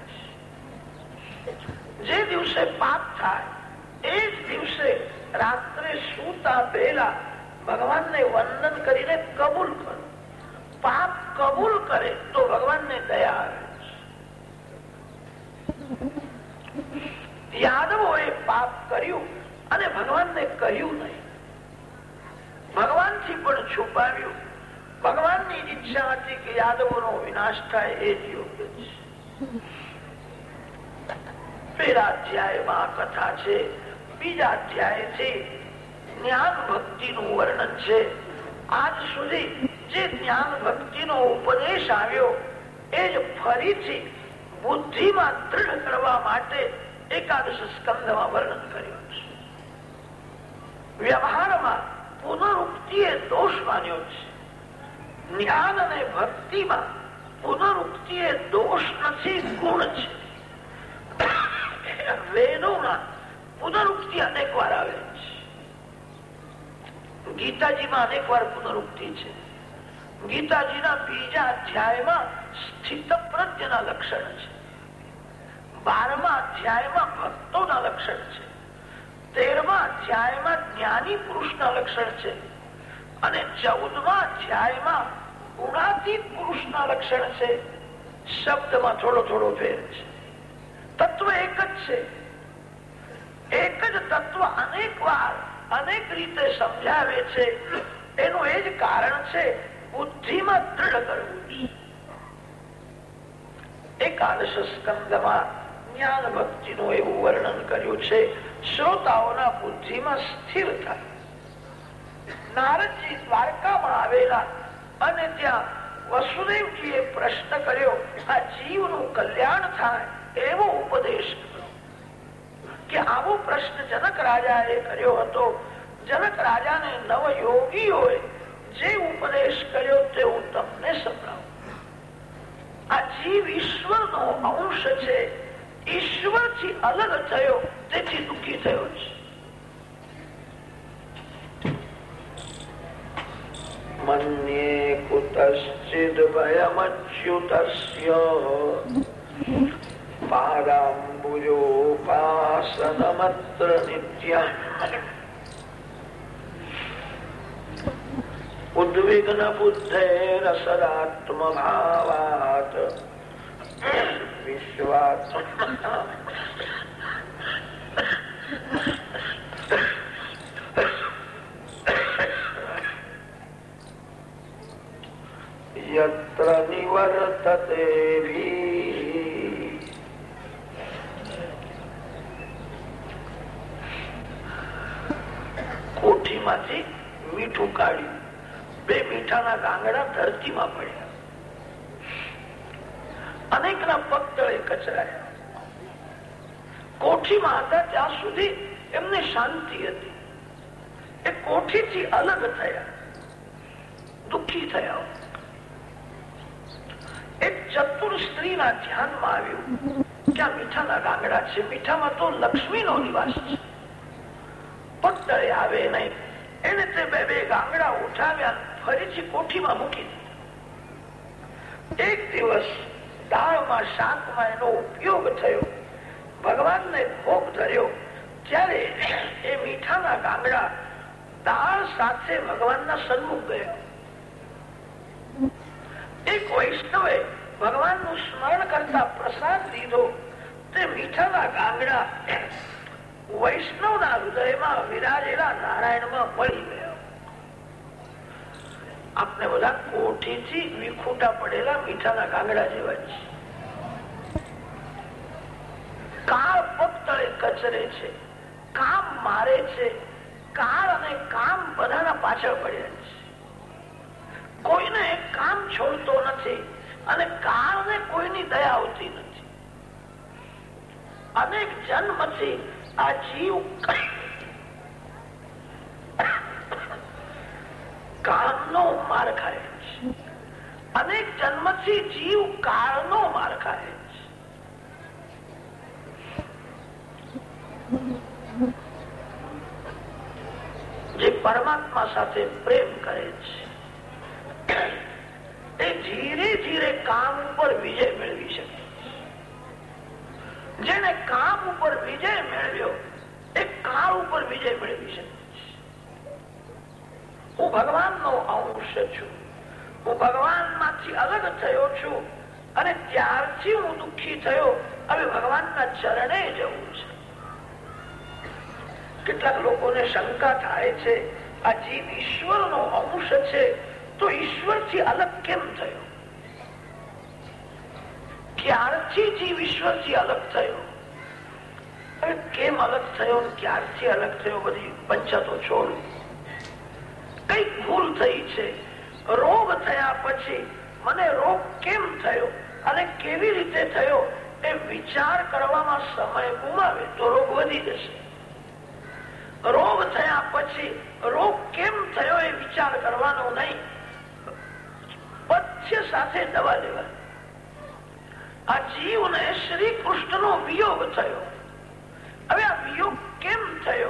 જે દિવસે પાપ થાય, એ જ દિવસે રાત્રે સૂતા પહેલા ભગવાનને વંદન કરીને કબૂલ કરો. પાપ કબૂલ કરે તો ભગવાનને દયા આવે. યાદવોએ પાપ કર્યું અને ભગવાનને કહ્યું નહીં. ભગવાનથી પણ છુપાવ્યું. ભગવાનની ઈચ્છા હતી કે યાદવોનો વિનાશ થાય એ જ યોગ્ય છે. પેલા અધ્યાયમાં કથા છે. બીજા અધ્યાય છે જ્ઞાન ભક્તિ નું વર્ણન છે. આજ સુધી જે જ્ઞાન ભક્તિ નો ઉપદેશ આવ્યો, એ જ ફરીથી બુદ્ધિમાં દૃઢ કરવા માટે એકાદશ સ્કંદમાં વર્ણન કર્યું છે. વ્યવહારમાં પુનરુક્તિ એ દોષ માન્યો છે. જ્ઞાન અને ભક્તિમાં પુનરુક્તિ એ દોષ નથી, ગુણ છે. વેદોમાં પુનરુક્તિ અનેક વાર આવે છે. ગીતાજીમાં અનેક વાર પુનરુક્તિ છે. ગીતાજીના બીજા અધ્યાયમાં સ્થિત પ્રજ્ઞના લક્ષણ છે. બારમા અધ્યાયમાં ભક્તોના લક્ષણ છે. તેરમા અધ્યાયમાં જ્ઞાની પુરુષના લક્ષણ છે. અને ચૌદમા અધ્યાયમાં ગુણાતીત પુરુષના લક્ષણ છે. શબ્દમાં થોડો થોડો ફેર છે. તત્વ એક જ છે. એક જ તત્વ અનેક વાર, અનેક રીતે સમજાવે છે. એનું એ જ કારણ છે, બુદ્ધિમાં દ્રઢ કરવું. એકાદશ સ્કંદમાં જ્ઞાન ભક્તિ નું એવું વર્ણન કર્યું છે, શ્રોતાઓના બુદ્ધિમાં સ્થિર થાય. નારદજી દ્વારકામાં આવેલા અને ત્યાં વસુદેવજીએ પ્રશ્ન કર્યો, આ જીવનું કલ્યાણ થાય? એવો ઉપદેશ કે આવો પ્રશ્ન જનક રાજાએ કર્યો હતો. જનક રાજાને નવ યોગીઓએ જે ઉપદેશ કર્યો તે હું તમને સંભળાવું. આ જીવ ઈશ્વર નો અંશ છે. ઈશ્વરથી અલગ થયો, તેથી દુઃખી થયો છે. મન્યે કુતશ્ચિદ ભયમચ્યુતસ્ય. પાદાંબુજોપાસનમત્ર નિત્યમ ઉદ્વિગ્ન બુદ્ધેર સદાત્મ ભાવાત વિશ્વાત્મા યત્ર નિવર્તતે ભી મીઠું કાઢ્યું બે મીઠાના ગાંગડા ધરતીમાં પડ્યા. અનેક ના પગ તળે કચરાયા. કોઠીમાં હતા ત્યાં સુધી એમને શાંતિ હતી. એ કોઠીથી અલગ થયા. દુઃખી થયા. એક ચતુર સ્ત્રીના ધ્યાનમાં આવ્યું. ક્યાં મીઠાના ગાંગડા છે? મીઠામાં તો લક્ષ્મી નો નિવાસ છે. પગ તળે આવે નહીં. એને તે બે બે ગાંગડા ઉઠાવ્યા ફરીથી કોઠીમાં મૂકી એક દિવસ દાળમાં શાકમાં એનો ઉપયોગ થયો. ભગવાનને ભોગ ધર્યો. ત્યારે એ મીઠાના ગાંગડા દાળ સાથે ભગવાનના સન્મુખ ગયા. એક વૈષ્ણવે ભગવાનનું સ્મરણ કરતા પ્રસાદ લીધો. તે મીઠાના ગાંગડા વૈષ્ણવના હૃદયમાં વિરાજેલા નારાયણમાં મળી આપણે બધા કોઠીથી વિખૂટા પડેલા મીઠાના કાગડા જેવા છે કાળ પગતળે કચરે છે. કામ મારે છે. કાળ અને કામ બધાના પાછળ પડ્યા છે કોઈને કામ છોડતો નથી અને કાળને કોઈની દયા આવતી નથી. અનેક જન્મથી આ જીવ કાળનો માર ખાય છે. અનેક જન્મથી જીવ કાળનો માર ખાય જે પરમાત્મા સાથે પ્રેમ કરે છે એ ધીરે ધીરે કામ ઉપર વિજય મેળવી શકે જેને કામ ઉપર વિજય મેળવ્યો, એ કાળ ઉપર વિજય મેળવી શકે હું ભગવાન નો અંશ છું. હું ભગવાનમાંથી અલગ થયો છું અને ત્યારથી હું દુઃખી થયો. હવે ભગવાનના ચરણે જવું છે. કેટલાક લોકોને શંકા થાય છે, આ જીવ ઈશ્વર નો અંશ છે, તો ઈશ્વરથી અલગ કેમ થયો? ક્યારથી જીવ ઈશ્વરથી અલગ થયો? કેમ અલગ થયો ક્યારથી અલગ થયો બધી પંચાતો છોડું. કંઈક ભૂલ થઈ છે. રોગ થયા પછી મને રોગ કેમ થયો અને કેવી રીતે થયો એ વિચાર કરવામાં સમય ગુમાવે તો રોગ વધી જશે. રોગ થયા પછી રોગ કેમ થયો એ વિચાર કરવાનો નહીં. પથ્ય સાથે દવા લેવા. આ જીવને શ્રી કૃષ્ણનો વિયોગ થયો. હવે આ વિયોગ કેમ થયો?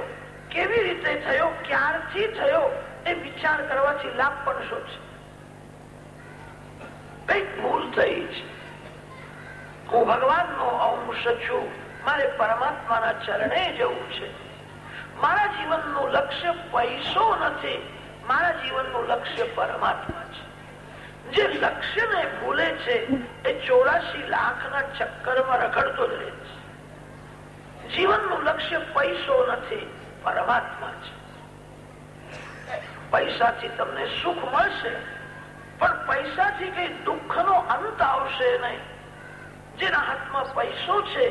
કેવી રીતે થયો? ક્યારથી થયો? એ વિચાર કરવાથી લાભ પણ શું કંઈક ભૂલ થઈ છે. હું ભગવાન નો અંશ છું. મારે પરમાત્માના ચરણે જવું છે. મારા જીવનનું લક્ષ્ય પૈસો નથી. મારા જીવનનું લક્ષ્ય પરમાત્મા છે. જે લક્ષ્યને ભૂલે છે, એ ચોરાશી લાખના ચક્કરમાં રખડતો રહે છે. જીવનનું લક્ષ્ય પૈસો નથી, પરમાત્મા છે. પૈસાથી તમને સુખ મળશે, પણ પૈસાથી કઈ દુઃખનો અંત આવશે નહીં. જેના હાથમાં પૈસો છે,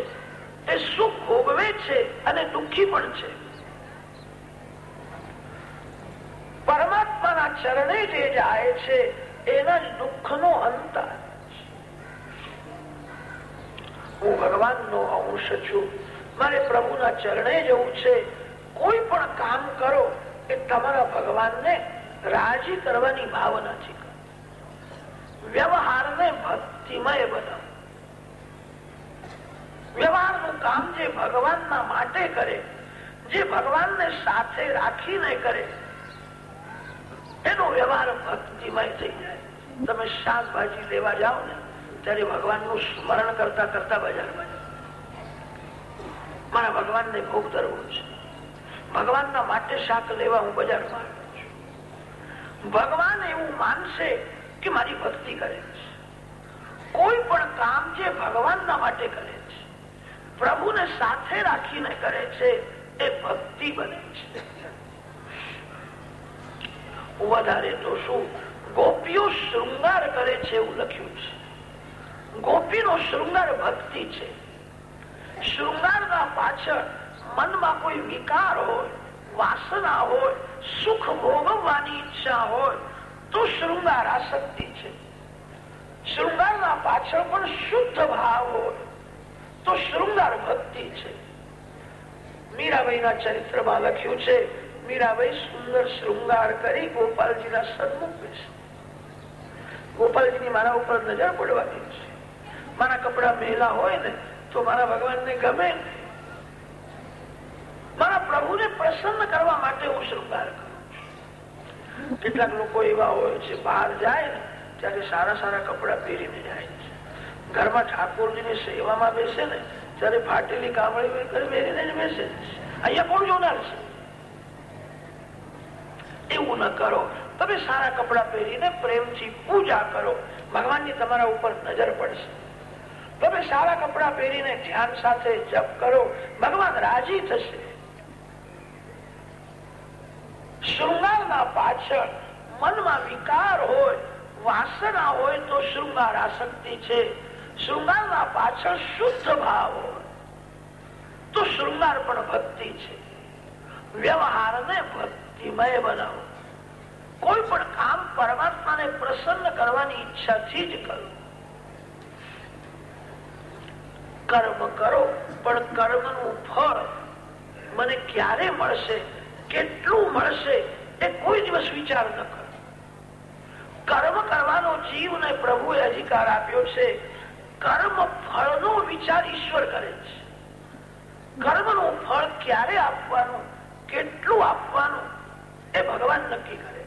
તે સુખ ભોગવે છે અને દુઃખી પણ છે. પરમાત્માના ચરણે જે જાય છે, એના જ દુઃખનો અંત હું ભગવાનનો અંશ છું. મારે પ્રભુના ચરણે જવું છે. કોઈ પણ કામ કરો એ તમારા ભગવાનને રાજી કરવાની ભાવના છે. વ્યવહારને ભક્તિમય બનાવો. વ્યવહારનું કામ જે ભગવાનના માટે કરે, જે ભગવાનને સાથે રાખીને કરે, એનો વ્યવહાર ભક્તિમય થઈ જાય. તમે શાકભાજી લેવા જાઓ ને, ત્યારે ભગવાનનું સ્મરણ કરતા કરતા બજારમાં મારા ભગવાનને ભોગ ધરવું છે. ભગવાનના માટે શાક લેવા હું બજારમાં ભગવાન એવું માનશે કે મારી ભક્તિ કરે છે. કોઈ પણ કામ જે ભગવાનના માટે કરે છે, પ્રભુને સાથે રાખીને કરે છે, એ ભક્તિ બને છે. વધારે તો શું? ગોપીઓ શૃંગાર કરે છે એવું લખ્યું છે. ગોપીનો શૃંગાર ભક્તિ છે. શૃંગારના પાછળ મનમાં કોઈ વિકાર હોય, વાસના હોય, સુખ ભોગવવાની ઈચ્છા હોય, તો શૃંગાર આસક્તિ છે. શૃંગારના પાછળ પણ શુદ્ધ ભાવ હોય, તો શૃંગાર ભક્તિ છે. મીરાબાઈના ચરિત્રમાં લખ્યું છે, મીરાબાઈ સુંદર શૃંગાર કરી ગોપાલજીના સન્મુખ બેસે ગોપાલજીની મારા ઉપર નજર પડવાની છે. મારા કપડા મેલા હોય ને, તો મારા ભગવાનને ગમે મારા પ્રભુને પ્રસન્ન કરવા માટે હું શૃંગાર કરું કેટલાક લોકો એવા હોય છે, બહાર જાય ને, ત્યારે સારા સારા કપડા પહેરીને જાય છે. ઘરમાં ઠાકોરજીની સેવામાં બેસે ને, ત્યારે ફાટેલી કામળી પહેરીને જ બેસે અહીંયા કોણ જોનાર છે? એવું ન કરો. તમે સારા કપડા પહેરીને પ્રેમથી પૂજા કરો. ભગવાનની તમારા ઉપર નજર પડશે. તમે સારા કપડા પહેરીને ધ્યાન સાથે જપ કરો. ભગવાન રાજી થશે. શૃંગારના પાછળ મનમાં વિકાર હોય, વાસના હોય તો શૃંગાર આસક્તિ છે. શૃંગારના પાછળ શુદ્ધ ભાવ હોય, તો શૃંગાર પણ ભક્તિ છે. વ્યવહારને ભક્તિમય બનાવો. કોઈ પણ કામ પરમાત્માને પ્રસન્ન કરવાની ઈચ્છાથી જ કરો. કર્મ કરો, પણ કર્મનું ફળ મને ક્યારે મળશે? કેટલું મળશે એ કોઈ દિવસ વિચાર ન કરો. કર્મ કરવાનો જીવને પ્રભુએ અધિકાર આપ્યો છે. કર્મ ફળનો વિચાર ઈશ્વર કરે છે. કર્મનું ફળ ક્યારે આપવાનું, કેટલું આપવાનું એ ભગવાન નક્કી કરે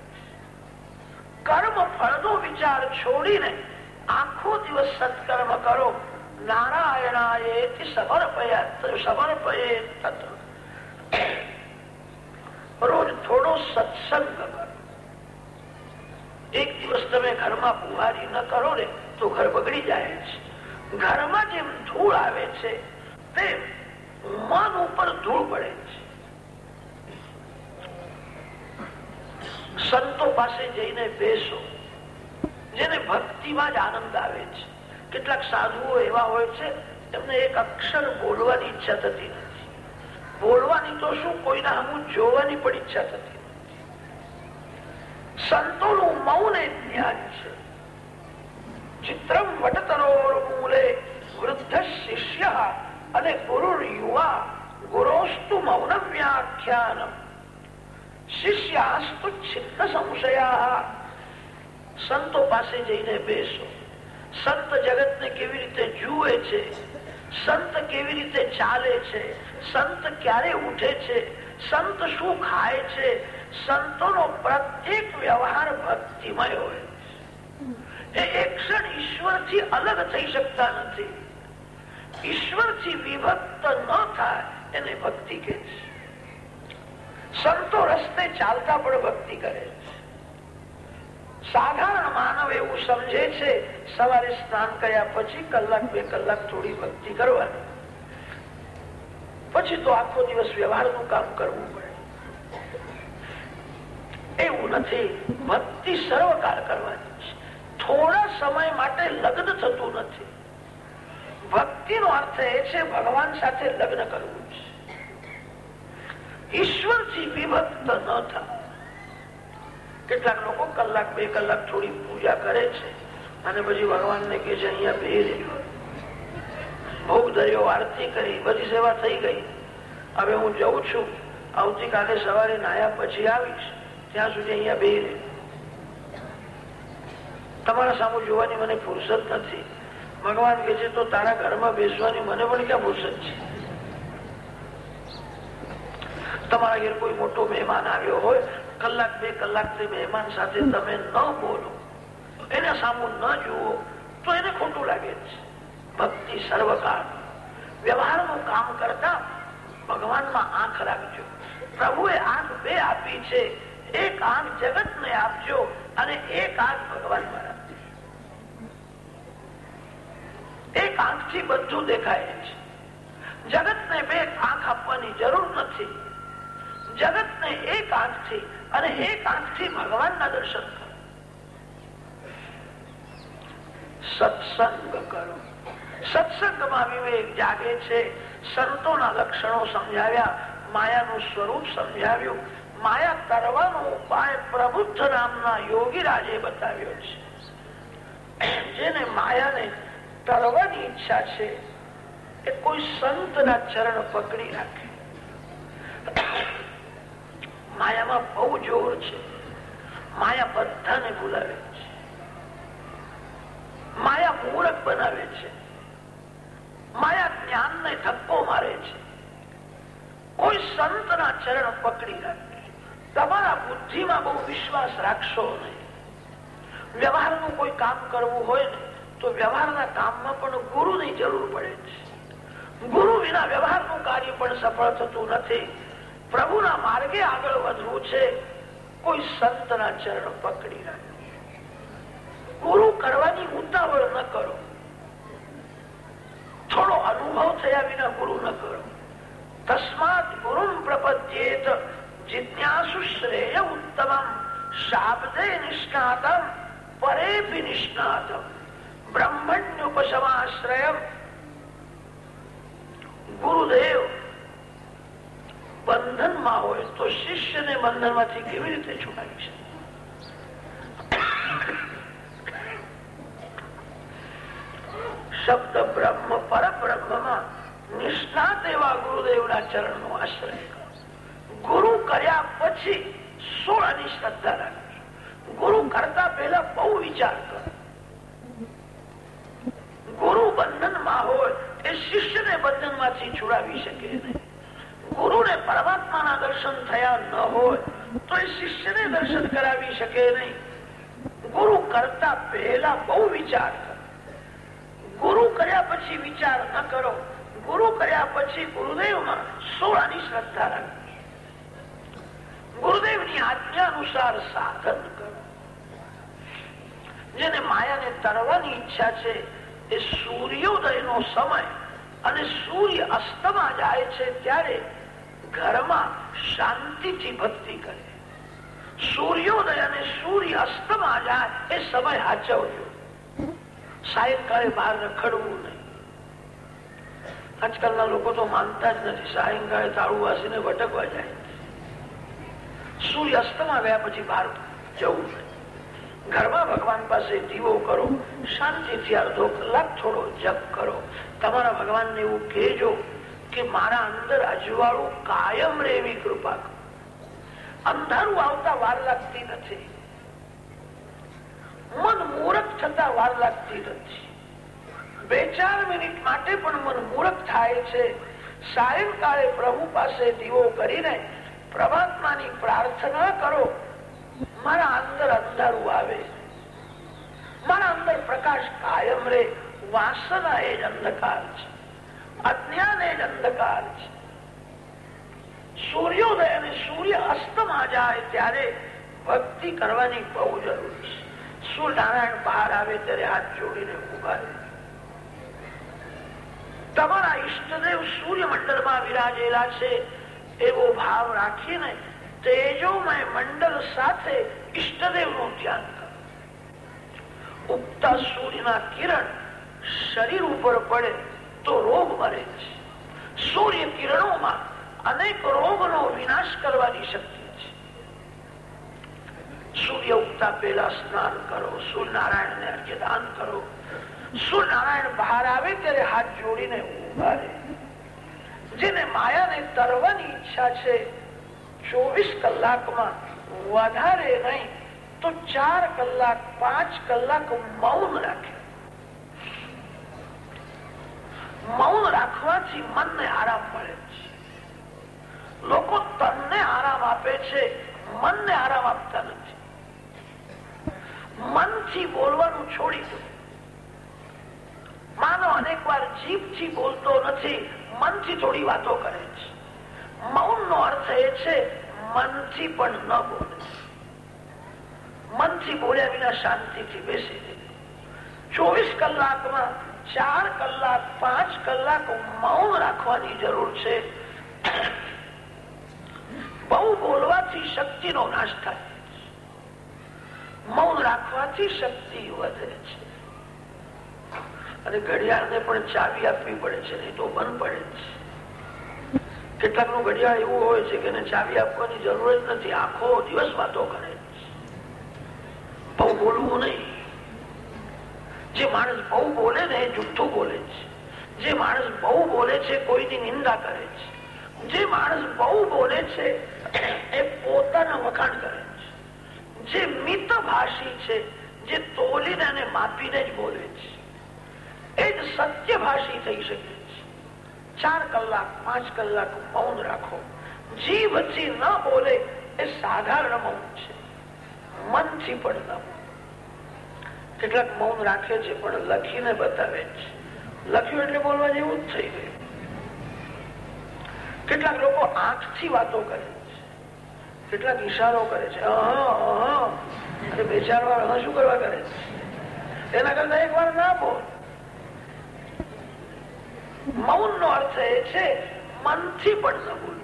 કર્મ ફળનો વિચાર છોડીને આખો દિવસ સત્કર્મ કરો. નારાયણાય સમર્પયા સમર્પયે તત્વ. રોજ થોડો સત્સંગ એક દિવસ તમે ઘરમાં બુહારી ન કરો ને, તો ઘર બગડી જાય છે. ઘરમાં જેમ ધૂળ આવે છે, તેમ મન ઉપર ધૂળ પડે છે. સંતો પાસે જઈને બેસો. જેને ભક્તિમાં જ આનંદ આવે છે. કેટલાક સાધુઓ એવા હોય છે એમને એક અક્ષર બોલવાની ઈચ્છા થતી નથી. બોલવાની તો શું? કોઈના હું જોવાની પણ ઈચ્છા થતી સંતોનું મૌન એ જ્ઞાન છે. ચિત્રમ વટતરો મૂલે વૃદ્ધ શિષ્ય અને ગુરુ યુવા ગુરોસ્તુ મૌન વ્યાખ્યાન શિષ્યાસ્તુ છિન્ન સંશયા. સંતો પાસે જઈને બેસો. સંત જગત ને કેવી રીતે જુએ છે? સંત કેવી રીતે ચાલે છે? સંત ક્યારે ઉઠે છે? સંત શું ખાય છે? સંતોનો પ્રત્યેક વ્યવહાર ભક્તિમય હોય. એ એક ક્ષણ ઈશ્વરથી અલગ થઈ શકતા નથી. ઈશ્વરથી વિભક્ત ન થાય, એને ભક્તિ કે છે. સંતો રસ્તે ચાલતા પણ ભક્તિ કરે છે. સાધારણ માનવ એવું સમજે છે, સવારે સ્નાન કર્યા પછી કલાક બે કલાક થોડી ભક્તિ કરવાની. પછી તો આખો દિવસ વ્યવહારનું કામ કરવું એવું નથી, ભક્તિ સર્વકાળ કરવાની છે. થોડા સમય માટે લગ્ન થતું નથી. ભક્તિનો અર્થ એ છે, ભગવાન સાથે લગ્ન કરવું છે. ઈશ્વરથી વિભક્ત ન થાય. કેટલાક લોકો કલાક બે કલાક થોડી પૂજા કરે છે. અને પછી ભગવાનને કે છે, અહીંયા બે ભોગ ધર્યો આરતી કરી, બધી સેવા થઈ ગઈ. હવે હું જઉં છું. આવતીકાલે સવારે નાયા પછી આવીશ. ત્યાં સુધી અહીંયા બે તમારા સામુ જોવાની મને ફુરસત નથી. ભગવાન કે છે, તો તારા ઘરમાં બેસવાની મને પણ ક્યાં ફુરસત છે? તમારા ઘેર કોઈ મોટો મહેમાન આવ્યો હોય કલાક, બે કલાકથી મહેમાન સાથે તમે ન બોલો. એને સામુ ન જુઓ, તો એને ખોટું લાગે છે. ભક્તિ સર્વકાળ. વ્યવહારનું કામ કરતા ભગવાનમાં આંખ રાખજો. પ્રભુએ આંખ બે આપી છે. એક આંખ જગત ને આપજો અને એક આંખ ભગવાનમાં રાખજો. એક આંખથી બધું દેખાય છે. જગત ને બે આંખ આપવાની જરૂર નથી. જગત ને એક આંખથી અને એક આંખથી ભગવાનના દર્શન કરો. સત્સંગ કરો. સત્સંગમાં વિવેક જાગે છે. સંતોના લક્ષણો સમજાવ્યા, માયાનું સ્વરૂપ સમજાવ્યું. માયા તરવાનો ઉપાય પ્રબુદ્ધ નામના યોગી રાજે બતાવ્યો છે. જેને માયાને તરવાની ઈચ્છા છે, એ કોઈ સંતના ચરણ પકડી રાખે. માયામાં બહુ જોર છે. માયા બધાને ભૂલાવે છે. માયા મૂર્ખ બનાવે છે. માયા જ્ઞાનને ધક્કો મારે છે. કોઈ સંતના ચરણ પકડી રાખે. તમારા બુદ્ધિમાં બહુ વિશ્વાસ રાખશો નહીં. વ્યવહારનું કોઈ કામ કરવું હોય ને, તો વ્યવહારના કામમાં પણ ગુરુની જરૂર પડે છે. ગુરુ વિના વ્યવહારનું કાર્ય પણ સફળ થતું નથી. પ્રભુના માર્ગે આગળ વધવું છે. કોઈ સંતના ચરણ પકડી રાખે ગુરુ કરવાની ઉતાવળ ન કરો. થોડો અનુભવ થયા વિના ગુરુ ન કરો. તસ્માત ગુરુ પ્રપદ્યેત. જિજ્ઞાસુ શ્રેય ઉત્તમ શાબ્દે નિષ્ણાતમ. પરેપી નિષ્ણાતમ. બ્રહ્મણ્યુપશમાશ્રય ગુરુદેવ બંધનમાં હોય તો શિષ્યને બંધનમાંથી કેવી રીતે છોડાવી શકે? શબ્દ બ્રહ્મ, પરબ્રહ્મમાં નિષ્ણાત એવા ગુરુદેવના ચરણનો આશ્રય ગુરુ કર્યા પછી સોળાની શ્રદ્ધા રાખી ગુરુ કરતા પહેલા બહુ વિચાર કરો. ગુરુ બંધનમાં હોય એ શિષ્યને બંધનમાંથી છોડાવી શકે નહીં. ગુરુને પરમાત્માના દર્શન થયા ન હોય, તો એ શિષ્યને દર્શન કરાવી શકે નહીં. ગુરુ કરતા પહેલા બહુ વિચાર ગુરુ કર્યા પછી વિચાર ન કરો. ગુરુ કર્યા પછી ગુરુદેવમાં સોળાની શ્રદ્ધા રાખવી ગુરુદેવની આજ્ઞા અનુસાર સાધન કરો. જેને માયાને તરવાની ઈચ્છા છે, એ સૂર્યોદયનો સમય અને સૂર્ય અસ્તમાં જાય છે ત્યારે ઘરમાં શાંતિથી ભક્તિ કરે. સૂર્યોદય અને સૂર્ય અસ્તમાં જાય એ સમય હાચવજો. સાયંકાળે બહાર રખડવું નહીં. આજકાલના લોકો તો માનતા જ નથી. સાયંકાળે તાળું વાસીને ભટકવા જાય. સૂર્ય અસ્તમાં ગયા પછી બહાર જવું નહીં. ઘરમાં ભગવાન પાસે દીવો કરો, શાંતિથી અડધો કલાક થોડો જપ કરો. તમારા ભગવાનને એવું કહેજો કે મારા અંદર અજવાળું કાયમ રે કૃપા અંધારું આવતા વાર લાગતી નથી. મન મૂરખ થતા વાર લાગતી નથી. બે ચાર મિનિટ માટે પણ મન મૂરખ થાય છે. સાયંકાળે પ્રભુ પાસે દીવો કરીને પરમાત્માની પ્રાર્થના કરો. મારા અંદર અંધારું આવે. મારા અંદર પ્રકાશ કાયમ રે વાસના એ અંધકાર છે. અજ્ઞાન એ જ અંધકાર છે સૂર્યોદય અને સૂર્ય અસ્તમાં જાય ત્યારે ભક્તિ કરવાની બહુ જરૂરી છે સૂર્યનારાયણ બહાર આવે ત્યારે હાથ જોડીને ઊભા તમારા ઈષ્ટદેવ સૂર્ય મંડળમાં વિરાજેલા છે એવો ભાવ રાખીને તેજોમય મંડળ સાથે ઈષ્ટદેવનું ધ્યાન કરો ઉગતા સૂર્યના કિરણ શરીર ઉપર પડે તો રોગ મરે છે. સૂર્ય કિરણોમાં અનેક રોગનો વિનાશ કરવાની શક્તિ છે. સૂર્ય ઉગતા પહેલા સ્નાન કરો સૂર્યનારાયણ ને અર્ઘ્યદાન કરો. સૂર્યનારાયણ બહાર આવે ત્યારે હાથ જોડીને ઊભા રહે. જેને માયાને તરવાની ઈચ્છા છે, ચોવીસ કલાકમાં વધારે નહીં તો ચાર કલાક, પાંચ કલાક મૌન રાખે. મૌન રાખવાથી મનને આરામ મળે છે. લોકો તનને આરામ આપે છે, મનને આરામ આપતા નથી. મનથી બોલવાનું છોડી દો. માનો અનેક વાર જીભથી બોલતો નથી, મનથી થોડી વાતો કરે છે. મૌન નો અર્થ એ છે, મનથી પણ ન બોલે. મનથી બોલ્યા વિના શાંતિથી બેસી દે ચોવીસ કલાકમાં ચાર કલાક, પાંચ કલાક મૌન રાખવાની જરૂર છે. બહુ બોલવાથી શક્તિનો નાશ થાય. મૌન રાખવાથી શક્તિ વધે છે. અને ઘડિયાળને પણ ચાવી આપવી પડે છે, નહીં તો બંધ પડે છે. કેટલાકનું ઘડિયાળ એવું હોય છે કે ચાવી આપવાની જરૂર જ નથી. આખો દિવસ વાતો કરે બહુ બોલવું નહીં. જે માણસ બહુ બોલે ને જુઠ્ઠું બોલે છે. જે માણસ બહુ બોલે છે, કોઈની નિંદા કરે છે. જે માણસ બહુ બોલે છે, એ પોતાના વખાણ કરે છે. જે મિત ભાષી છે, જે તોલીને અને માપીને જ બોલે છે. એ જ સત્ય ભાષી થઈ શકે છે. ચાર કલાક, પાંચ કલાક મૌન રાખો. જીવથી ન બોલે, એ સાધારણ મૌન છે. મનથી પણ ન બોલે. કેટલાક મૌન રાખે છે, પણ લખીને બતાવે છે. લખ્યું એટલે બોલવા જેવું જ થઈ ગયું. કેટલાક લોકો આંખથી વાતો કરે છે. કેટલાક ઈશારો કરે છે. અને બે, ચાર વાર શું કરવા કરે એના કરતા એક વાર ના બોલ. મૌન નો અર્થ એ છે, મનથી પણ ન બોલ.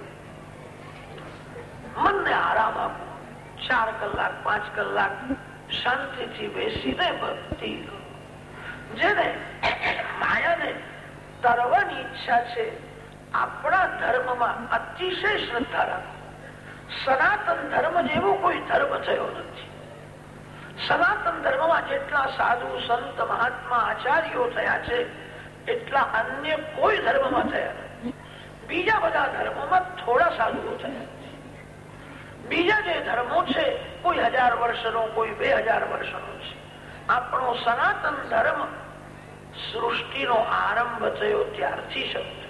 મનને આરામ આપો. ચાર કલાક, પાંચ કલાક શાંતિથી બેસીને ભક્તિ. જેને માયાને તરવાની ઈચ્છા છે, આપણા ધર્મમાં અતિશય શ્રદ્ધા રાખો. સનાતન ધર્મ જેવો કોઈ ધર્મ થયો નથી. સનાતન ધર્મમાં જેટલા સાધુ, સંત, મહાત્મા, આચાર્યો થયા છે, એટલા અન્ય કોઈ ધર્મમાં થયા નથી. બીજા બધા ધર્મોમાં થોડા સાધુઓ થયા બીજા જે ધર્મો છે, કોઈ હજાર વર્ષનો, કોઈ બે હજાર વર્ષનો છે. આપણો સનાતન ધર્મ સૃષ્ટિનો આરંભ થયો ત્યારથી શરૂ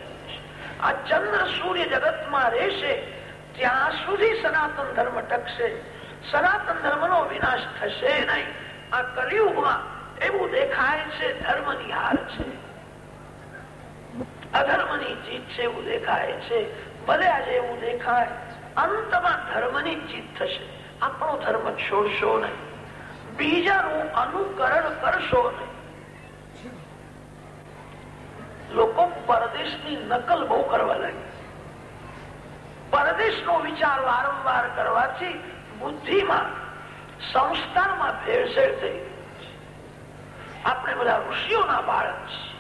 આ ચંદ્ર સૂર્ય જગતમાં રહેશે, ત્યાં સુધી સનાતન ધર્મ ટકશે. સનાતન ધર્મનો વિનાશ થશે નહીં. આ કલિયુગમાં એવું દેખાય છે, ધર્મની હાર છે. અધર્મની જીત છે એવું દેખાય છે. ભલે આજે એવું દેખાય અંતમાં ધર્મની જીત થશે. આપણો ધર્મ છોડશો નહીં. બીજાનું અનુકરણ કરશો નહીં. લોકો પરદેશની નકલ બહુ કરવા લાગે પરદેશનો વિચાર વારંવાર કરવાથી બુદ્ધિમાં સંસ્કારમાં ભેળસેળ થઈ આપણે બધા ઋષિઓના બાળક છીએ.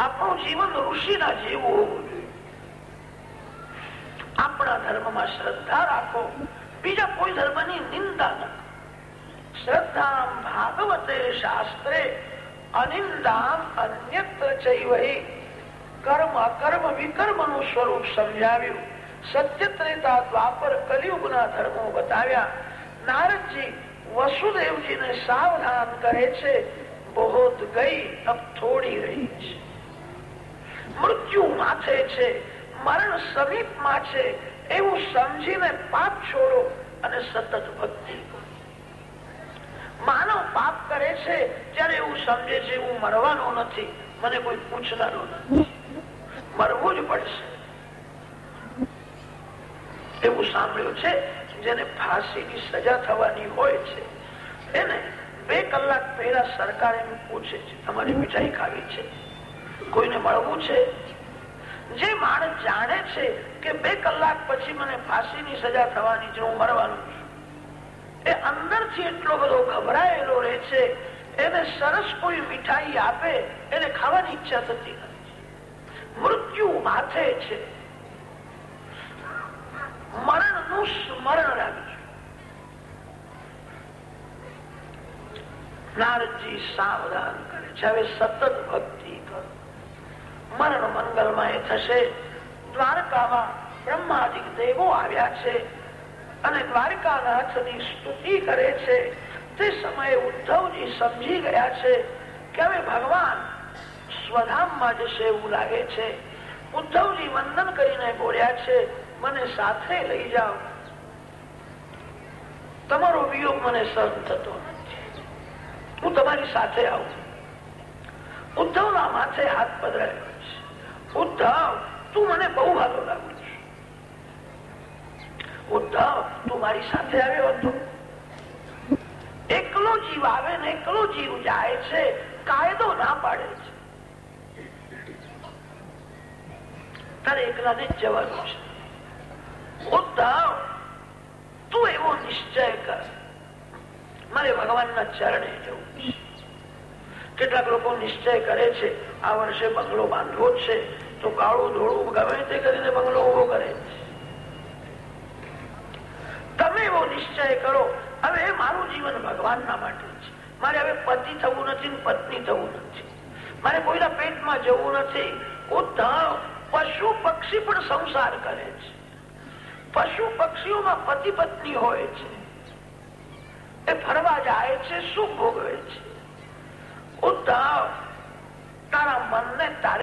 આપણું જીવન ઋષિના જેવું હોવું આપણા ધર્મમાં શ્રદ્ધા રાખો. બીજા કોઈ ધર્મની નિંદા ન શ્રદ્ધા ભાગવતે શાસ્ત્રે કલિયુગના ધર્મો બતાવ્યા. નારદજી વસુદેવજીને સાવધાન કરે છે. બહોત ગઈ અબ થોડી રહી છે. મૃત્યુ માથે છે. મરણ સમીપમાં છે એવું સમજીને પાપ છોડો અને સતત ભક્તિ માનવ પાપ કરે છે ત્યારે એવું સમજે છે હું મરવાનો નથી, મને કોઈ પૂછનારો નથી. મરવું જ પડશે. એવું સાંભળ્યું છે, જેને ફાંસીની સજા થવાની હોય છે. એને બે કલાક પહેલા સરકાર એમ પૂછે છે, તમારી મીઠાઈ ખાવી છે? કોઈને મળવું છે? જે માણસ જાણે છે કે બે કલાક પછી મને ફાંસીની સજા થવાની છે, હું મરવાનું છું. એ અંદરથી એટલો બધો ગભરાયેલો રહે છે, એને સરસ કોઈ મીઠાઈ આપે, એને ખાવાની ઈચ્છા થતી નથી. મૃત્યુ માથે છે. મરણનું સ્મરણ રાખજો. નારદજી સાવધાન કરે છે. હવે સતત ભક્તિ મરણ મંગલમય થશે. દ્વારકામાં બ્રહ્માદિક દેવો આવ્યા છે અને દ્વારકાનાથની સ્તુતિ કરે છે. તે સમયે ઉદ્ધવજી સમજી ગયા છે કે હવે ભગવાન સ્વધામમાં જશે એવું લાગે છે. ઉદ્ધવજી વંદન કરીને બોલ્યા છે, મને સાથે લઈ જાઓ. તમારો વિયોગ મને સહન થતો હું તમારી સાથે આવું ઉદ્ધવના માથે હાથ પધરાયો. ઉદ્ધવ, તું મને બહુ ભાલો લાગુ છે. ઉદ્ધવ, તું મારી સાથે આવ્યો હતો. એકલો જીવ આવે ને એકલો જીવ જાય છે, કાયદો ના પાડે છે. તારે એકલાને જ જવાનું છે. ઉદ્ધવ, તું એવો નિશ્ચય કર. મારે ભગવાનના ચરણે જવું છે. કેટલાક લોકો નિશ્ચય કરે છે, આ વર્ષે બંગલો બાંધવો છે. તો કાળું ધોળું ગમે તે કરીને બંગલો ઊભો કરે. તમે એવો નિશ્ચય કરો, હવે મારું જીવન ભગવાનના માટે છે મારે હવે પતિ થવું નથી પત્ની થવું નથી. મારે કોઈના પેટમાં જવું નથી. પશુ પક્ષી પણ સંસાર કરે છે. પશુ પક્ષીઓમાં પતિ પત્ની હોય છે. એ ફરવા જાય છે, શું ભોગવે છે? ઉદ્ધવ તારા મનને તારે